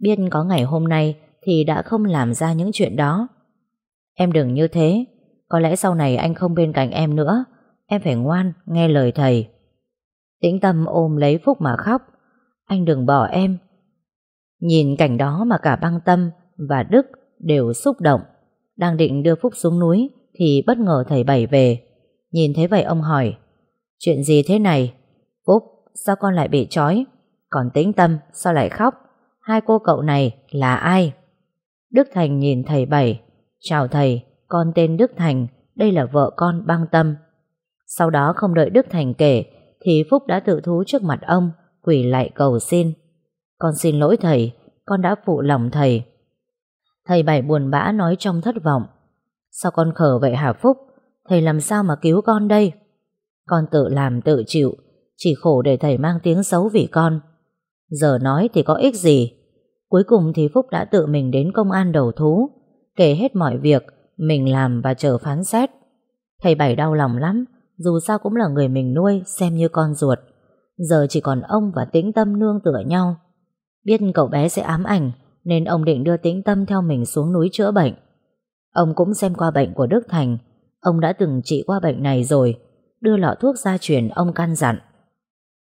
Speaker 1: Biết có ngày hôm nay Thì đã không làm ra những chuyện đó. Em đừng như thế. Có lẽ sau này anh không bên cạnh em nữa. Em phải ngoan, nghe lời thầy. Tĩnh tâm ôm lấy Phúc mà khóc. Anh đừng bỏ em. Nhìn cảnh đó mà cả băng tâm và Đức đều xúc động. Đang định đưa Phúc xuống núi thì bất ngờ thầy Bảy về. Nhìn thấy vậy ông hỏi Chuyện gì thế này? Phúc, sao con lại bị trói? Còn tĩnh tâm, sao lại khóc? Hai cô cậu này là ai? Đức Thành nhìn thầy Bảy Chào thầy, con tên Đức Thành Đây là vợ con băng tâm sau đó không đợi Đức Thành kể thì Phúc đã tự thú trước mặt ông quỳ lại cầu xin. Con xin lỗi thầy, con đã phụ lòng thầy. Thầy Bảy buồn bã nói trong thất vọng. Sao con khờ vậy hả Phúc? Thầy làm sao mà cứu con đây? Con tự làm tự chịu, chỉ khổ để thầy mang tiếng xấu vì con. Giờ nói thì có ích gì? Cuối cùng thì Phúc đã tự mình đến công an đầu thú, kể hết mọi việc mình làm và chờ phán xét. Thầy Bảy đau lòng lắm, dù sao cũng là người mình nuôi Xem như con ruột Giờ chỉ còn ông và tĩnh tâm nương tựa nhau Biết cậu bé sẽ ám ảnh, Nên ông định đưa tĩnh tâm theo mình xuống núi chữa bệnh. Ông cũng xem qua bệnh của Đức Thành. Ông đã từng trị qua bệnh này rồi. Đưa lọ thuốc gia truyền, ông căn dặn.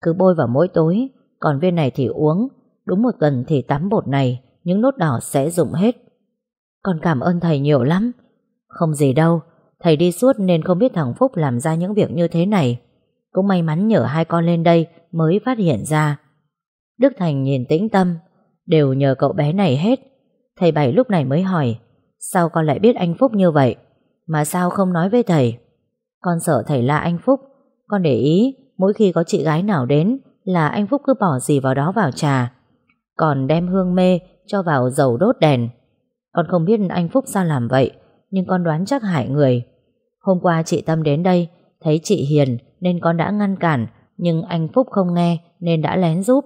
Speaker 1: Cứ bôi vào mỗi tối, Còn viên này thì uống. Đúng một tuần thì tắm bột này, Những nốt đỏ sẽ rụng hết. Con cảm ơn thầy nhiều lắm. Không gì đâu, Thầy đi suốt nên không biết thằng Phúc làm ra những việc như thế này. Cũng may mắn nhờ hai con lên đây mới phát hiện ra. Đức Thành nhìn tĩnh tâm, đều nhờ cậu bé này hết. Thầy Bảy lúc này mới hỏi, sao con lại biết anh Phúc như vậy? Mà sao không nói với thầy? Con sợ thầy la anh Phúc. Con để ý, mỗi khi có chị gái nào đến là anh Phúc cứ bỏ gì vào đó vào trà. Còn đem hương mê cho vào dầu đốt đèn. Con không biết anh Phúc sao làm vậy, nhưng con đoán chắc hại người. Hôm qua chị Tâm đến đây Thấy chị hiền nên con đã ngăn cản, nhưng anh Phúc không nghe nên đã lén giúp.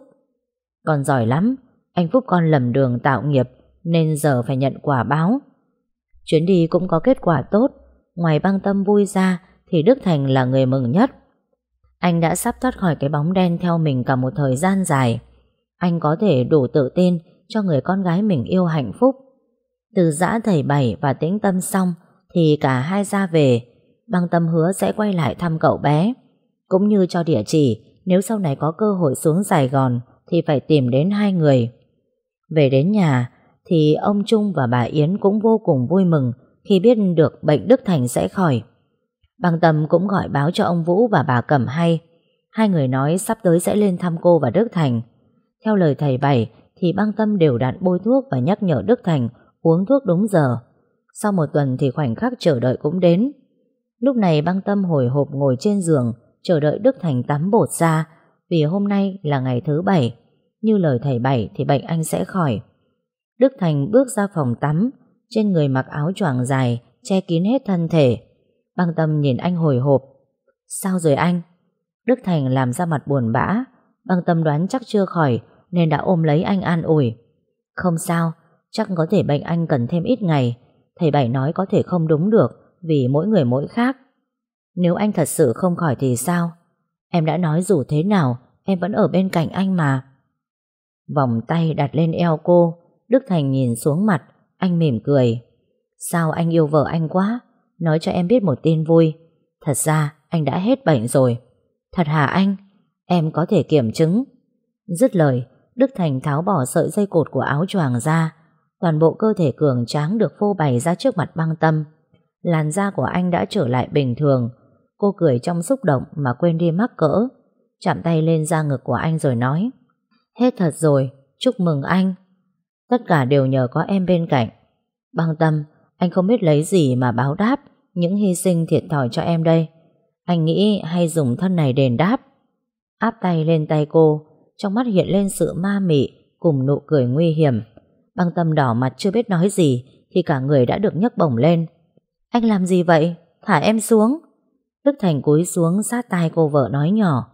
Speaker 1: Con giỏi lắm, anh Phúc con lầm đường tạo nghiệp nên giờ phải nhận quả báo. Chuyến đi cũng có kết quả tốt, ngoài băng tâm vui ra thì Đức Thành là người mừng nhất. Anh đã sắp thoát khỏi cái bóng đen theo mình cả một thời gian dài. Anh có thể đủ tự tin cho người con gái mình yêu hạnh phúc. Từ giã thầy bảy và tĩnh tâm xong thì cả hai ra về. Băng tâm hứa sẽ quay lại thăm cậu bé. Cũng như cho địa chỉ nếu sau này có cơ hội xuống Sài Gòn thì phải tìm đến hai người. Về đến nhà, thì ông Trung và bà Yến cũng vô cùng vui mừng khi biết được bệnh Đức Thành sẽ khỏi. Bằng Tâm cũng gọi báo cho ông Vũ và bà Cẩm hay. Hai người nói sắp tới sẽ lên thăm cô và Đức Thành. Theo lời thầy Bảy thì băng Tâm đều đặn bôi thuốc và nhắc nhở Đức Thành uống thuốc đúng giờ. Sau một tuần thì khoảnh khắc chờ đợi cũng đến. Lúc này băng Tâm hồi hộp ngồi trên giường, chờ đợi Đức Thành tắm bột ra vì hôm nay là ngày thứ bảy. Như lời thầy Bảy thì bệnh anh sẽ khỏi. Đức Thành bước ra phòng tắm trên người mặc áo choàng dài che kín hết thân thể. Băng tâm nhìn anh hồi hộp. Sao rồi anh? Đức Thành làm ra mặt buồn bã. Băng tâm đoán chắc chưa khỏi Nên đã ôm lấy anh an ủi. Không sao, chắc có thể bệnh anh cần thêm ít ngày. Thầy Bảy nói có thể không đúng được Vì mỗi người mỗi khác. Nếu anh thật sự không khỏi thì sao? Em đã nói dù thế nào, Em vẫn ở bên cạnh anh mà. Vòng tay đặt lên eo cô, Đức Thành nhìn xuống mặt, Anh mỉm cười. Sao anh yêu vợ anh quá? Nói cho em biết một tin vui. Thật ra, anh đã hết bệnh rồi. Thật hả anh? Em có thể kiểm chứng. Dứt lời, Đức Thành tháo bỏ sợi dây cột của áo choàng ra. Toàn bộ cơ thể cường tráng được phô bày ra trước mặt băng tâm. Làn da của anh đã trở lại bình thường. Cô cười trong xúc động mà quên đi mắc cỡ Chạm tay lên da ngực của anh rồi nói Hết thật rồi, chúc mừng anh Tất cả đều nhờ có em bên cạnh Băng tâm anh không biết lấy gì mà báo đáp những hy sinh thiệt thòi cho em đây. Anh nghĩ hay dùng thân này đền đáp. Áp tay lên tay cô, trong mắt hiện lên sự ma mị cùng nụ cười nguy hiểm. Băng tâm đỏ mặt chưa biết nói gì thì cả người đã được nhấc bổng lên. Anh làm gì vậy? Thả em xuống. Đức Thành cúi xuống sát tai cô vợ nói nhỏ.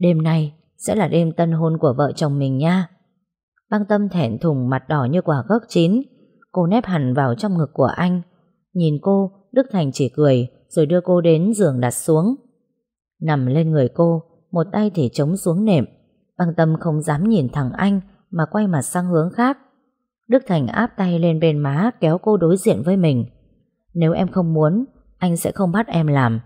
Speaker 1: Đêm nay sẽ là đêm tân hôn của vợ chồng mình nha. Băng tâm thẹn thùng mặt đỏ như quả gấc chín. Cô nép hẳn vào trong ngực của anh Nhìn cô, Đức Thành chỉ cười Rồi đưa cô đến giường đặt xuống Nằm lên người cô, Một tay thì chống xuống nệm Băng tâm không dám nhìn thẳng anh Mà quay mặt sang hướng khác Đức Thành áp tay lên bên má Kéo cô đối diện với mình Nếu em không muốn, Anh sẽ không bắt em làm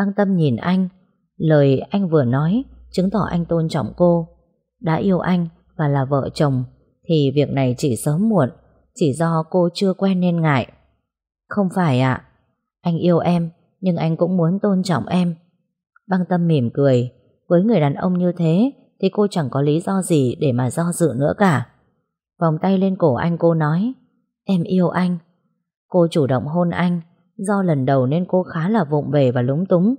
Speaker 1: Băng tâm nhìn anh, Lời anh vừa nói Chứng tỏ anh tôn trọng cô. Đã yêu anh và là vợ chồng Thì việc này chỉ sớm muộn, chỉ do cô chưa quen nên ngại. Không phải ạ, Anh yêu em Nhưng anh cũng muốn tôn trọng em. Băng tâm mỉm cười, Với người đàn ông như thế Thì cô chẳng có lý do gì để mà do dự nữa cả. Vòng tay lên cổ anh cô nói, Em yêu anh. Cô chủ động hôn anh Do lần đầu nên cô khá là vụng về và lúng túng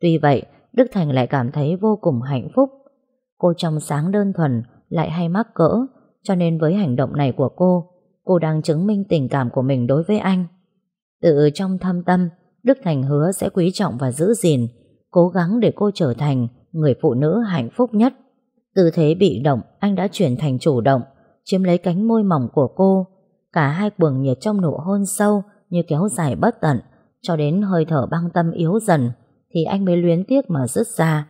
Speaker 1: Tuy vậy Đức Thành lại cảm thấy vô cùng hạnh phúc Cô trong sáng đơn thuần Lại hay mắc cỡ Cho nên với hành động này của cô cô đang chứng minh tình cảm của mình đối với anh. Tự trong thâm tâm, Đức Thành hứa sẽ quý trọng và giữ gìn, cố gắng để cô trở thành người phụ nữ hạnh phúc nhất. Tư thế bị động, anh đã chuyển thành chủ động, chiếm lấy cánh môi mỏng của cô. Cả hai cuồng nhiệt trong nụ hôn sâu như kéo dài bất tận, cho đến hơi thở băng tâm yếu dần, thì anh mới luyến tiếc mà rứt ra.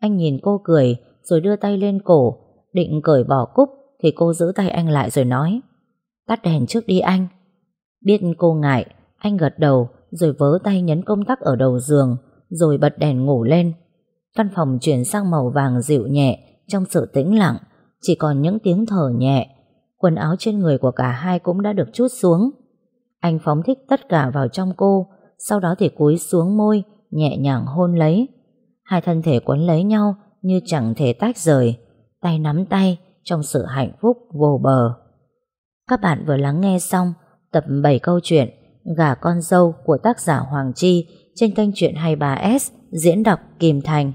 Speaker 1: Anh nhìn cô cười, rồi đưa tay lên cổ, định cởi bỏ cúc, thì cô giữ tay anh lại rồi nói Tắt đèn trước đi anh. Biết cô ngại Anh gật đầu rồi vớ tay nhấn công tắc ở đầu giường Rồi bật đèn ngủ lên. Căn phòng chuyển sang màu vàng dịu nhẹ Trong sự tĩnh lặng Chỉ còn những tiếng thở nhẹ. Quần áo trên người của cả hai cũng đã được chút xuống. Anh phóng thích tất cả vào trong cô, Sau đó thì cúi xuống môi, Nhẹ nhàng hôn lấy Hai thân thể quấn lấy nhau Như chẳng thể tách rời, Tay nắm tay trong sự hạnh phúc vô bờ các bạn vừa lắng nghe xong tập 7 câu chuyện Gà con dâu của tác giả Hoàng Chi trên kênh truyện 23S diễn đọc Kim Thành.